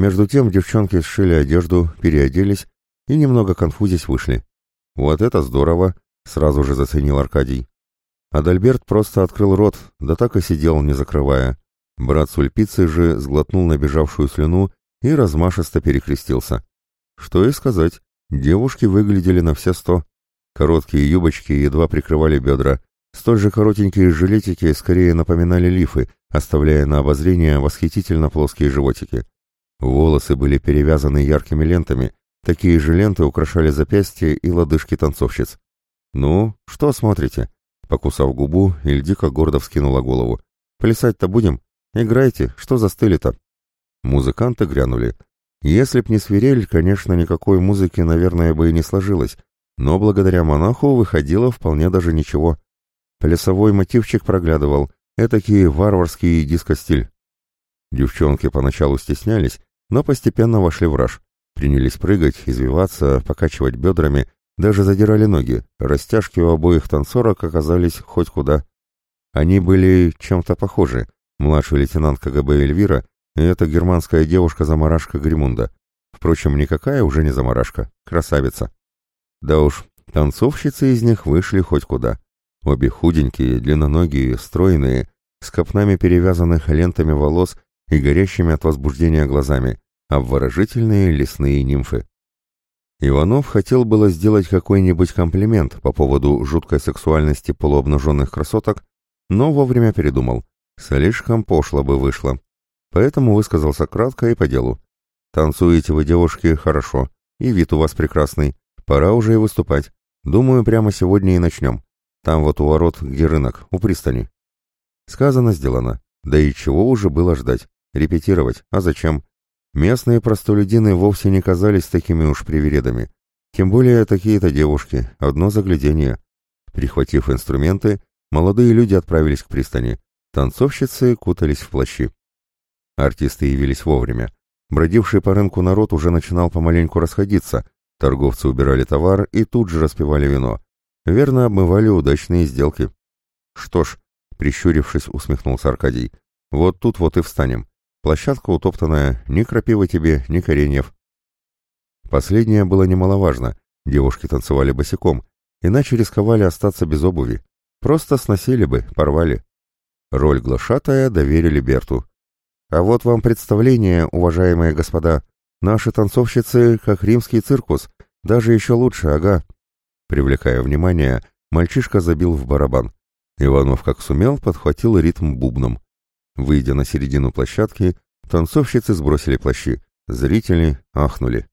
Между тем девчонки сшили одежду, переоделись и немного конфузясь вышли. «Вот это здорово!» — сразу же заценил Аркадий. Адальберт просто открыл рот, да так и сидел, не закрывая. Брат Сульпицы же сглотнул набежавшую слюну и размашисто перекрестился. Что и сказать, девушки выглядели на все сто. Короткие юбочки едва прикрывали бедра, столь же коротенькие жилетики скорее напоминали лифы, оставляя на обозрение восхитительно плоские животики. Волосы были перевязаны яркими лентами, такие же ленты украшали запястья и лодыжки танцовщиц. «Ну, что смотрите?» Покусав губу, Ильдика гордо вскинула голову. «Плясать-то будем? Играйте, что застыли-то?» Музыканты грянули. Если б не свирель, конечно, никакой музыки, наверное, бы и не сложилось, но благодаря монаху выходило вполне даже ничего. Плясовой мотивчик проглядывал, этакий варварский диско-стиль. Девчонки поначалу стеснялись, но постепенно вошли в раж. Принялись прыгать, извиваться, покачивать бедрами, даже задирали ноги, растяжки у обоих танцорок оказались хоть куда. Они были чем-то похожи. Младший лейтенант КГБ Эльвира и эта германская девушка-замарашка Гримунда. Впрочем, никакая уже не замарашка, красавица. Да уж, танцовщицы из них вышли хоть куда. Обе худенькие, длинноногие, стройные, с копнами перевязанных лентами волос и горящими от возбуждения глазами, обворожительные лесные нимфы. Иванов хотел было сделать какой-нибудь комплимент по поводу жуткой сексуальности полуобнаженных красоток, но вовремя передумал. Слишком пошло бы вышло. Поэтому высказался кратко и по делу. «Танцуете вы, девушки, хорошо, и вид у вас прекрасный. Пора уже и выступать. Думаю, прямо сегодня и начнем. Там вот у ворот, где рынок, у пристани». Сказано, сделано. Да и чего уже было ждать? Репетировать? А зачем? Местные простолюдины вовсе не казались такими уж привередами. Тем более такие-то девушки, одно заглядение. Прихватив инструменты, молодые люди отправились к пристани. Танцовщицы кутались в плащи. Артисты явились вовремя. Бродивший по рынку народ уже начинал помаленьку расходиться. Торговцы убирали товар и тут же распивали вино. Верно обмывали удачные сделки. Что ж, прищурившись, усмехнулся Аркадий. Вот тут вот и встанем. Площадка утоптанная, ни крапивы тебе, ни кореньев. Последнее было немаловажно. Девушки танцевали босиком, иначе рисковали остаться без обуви. Просто сносили бы, порвали. Роль глашатая доверили Берту. А вот вам представление, уважаемые господа. Наши танцовщицы, как римский циркус, даже еще лучше, ага. Привлекая внимание, мальчишка забил в барабан. Иванов, как сумел, подхватил ритм бубном. Выйдя на середину площадки, танцовщицы сбросили плащи. Зрители ахнули.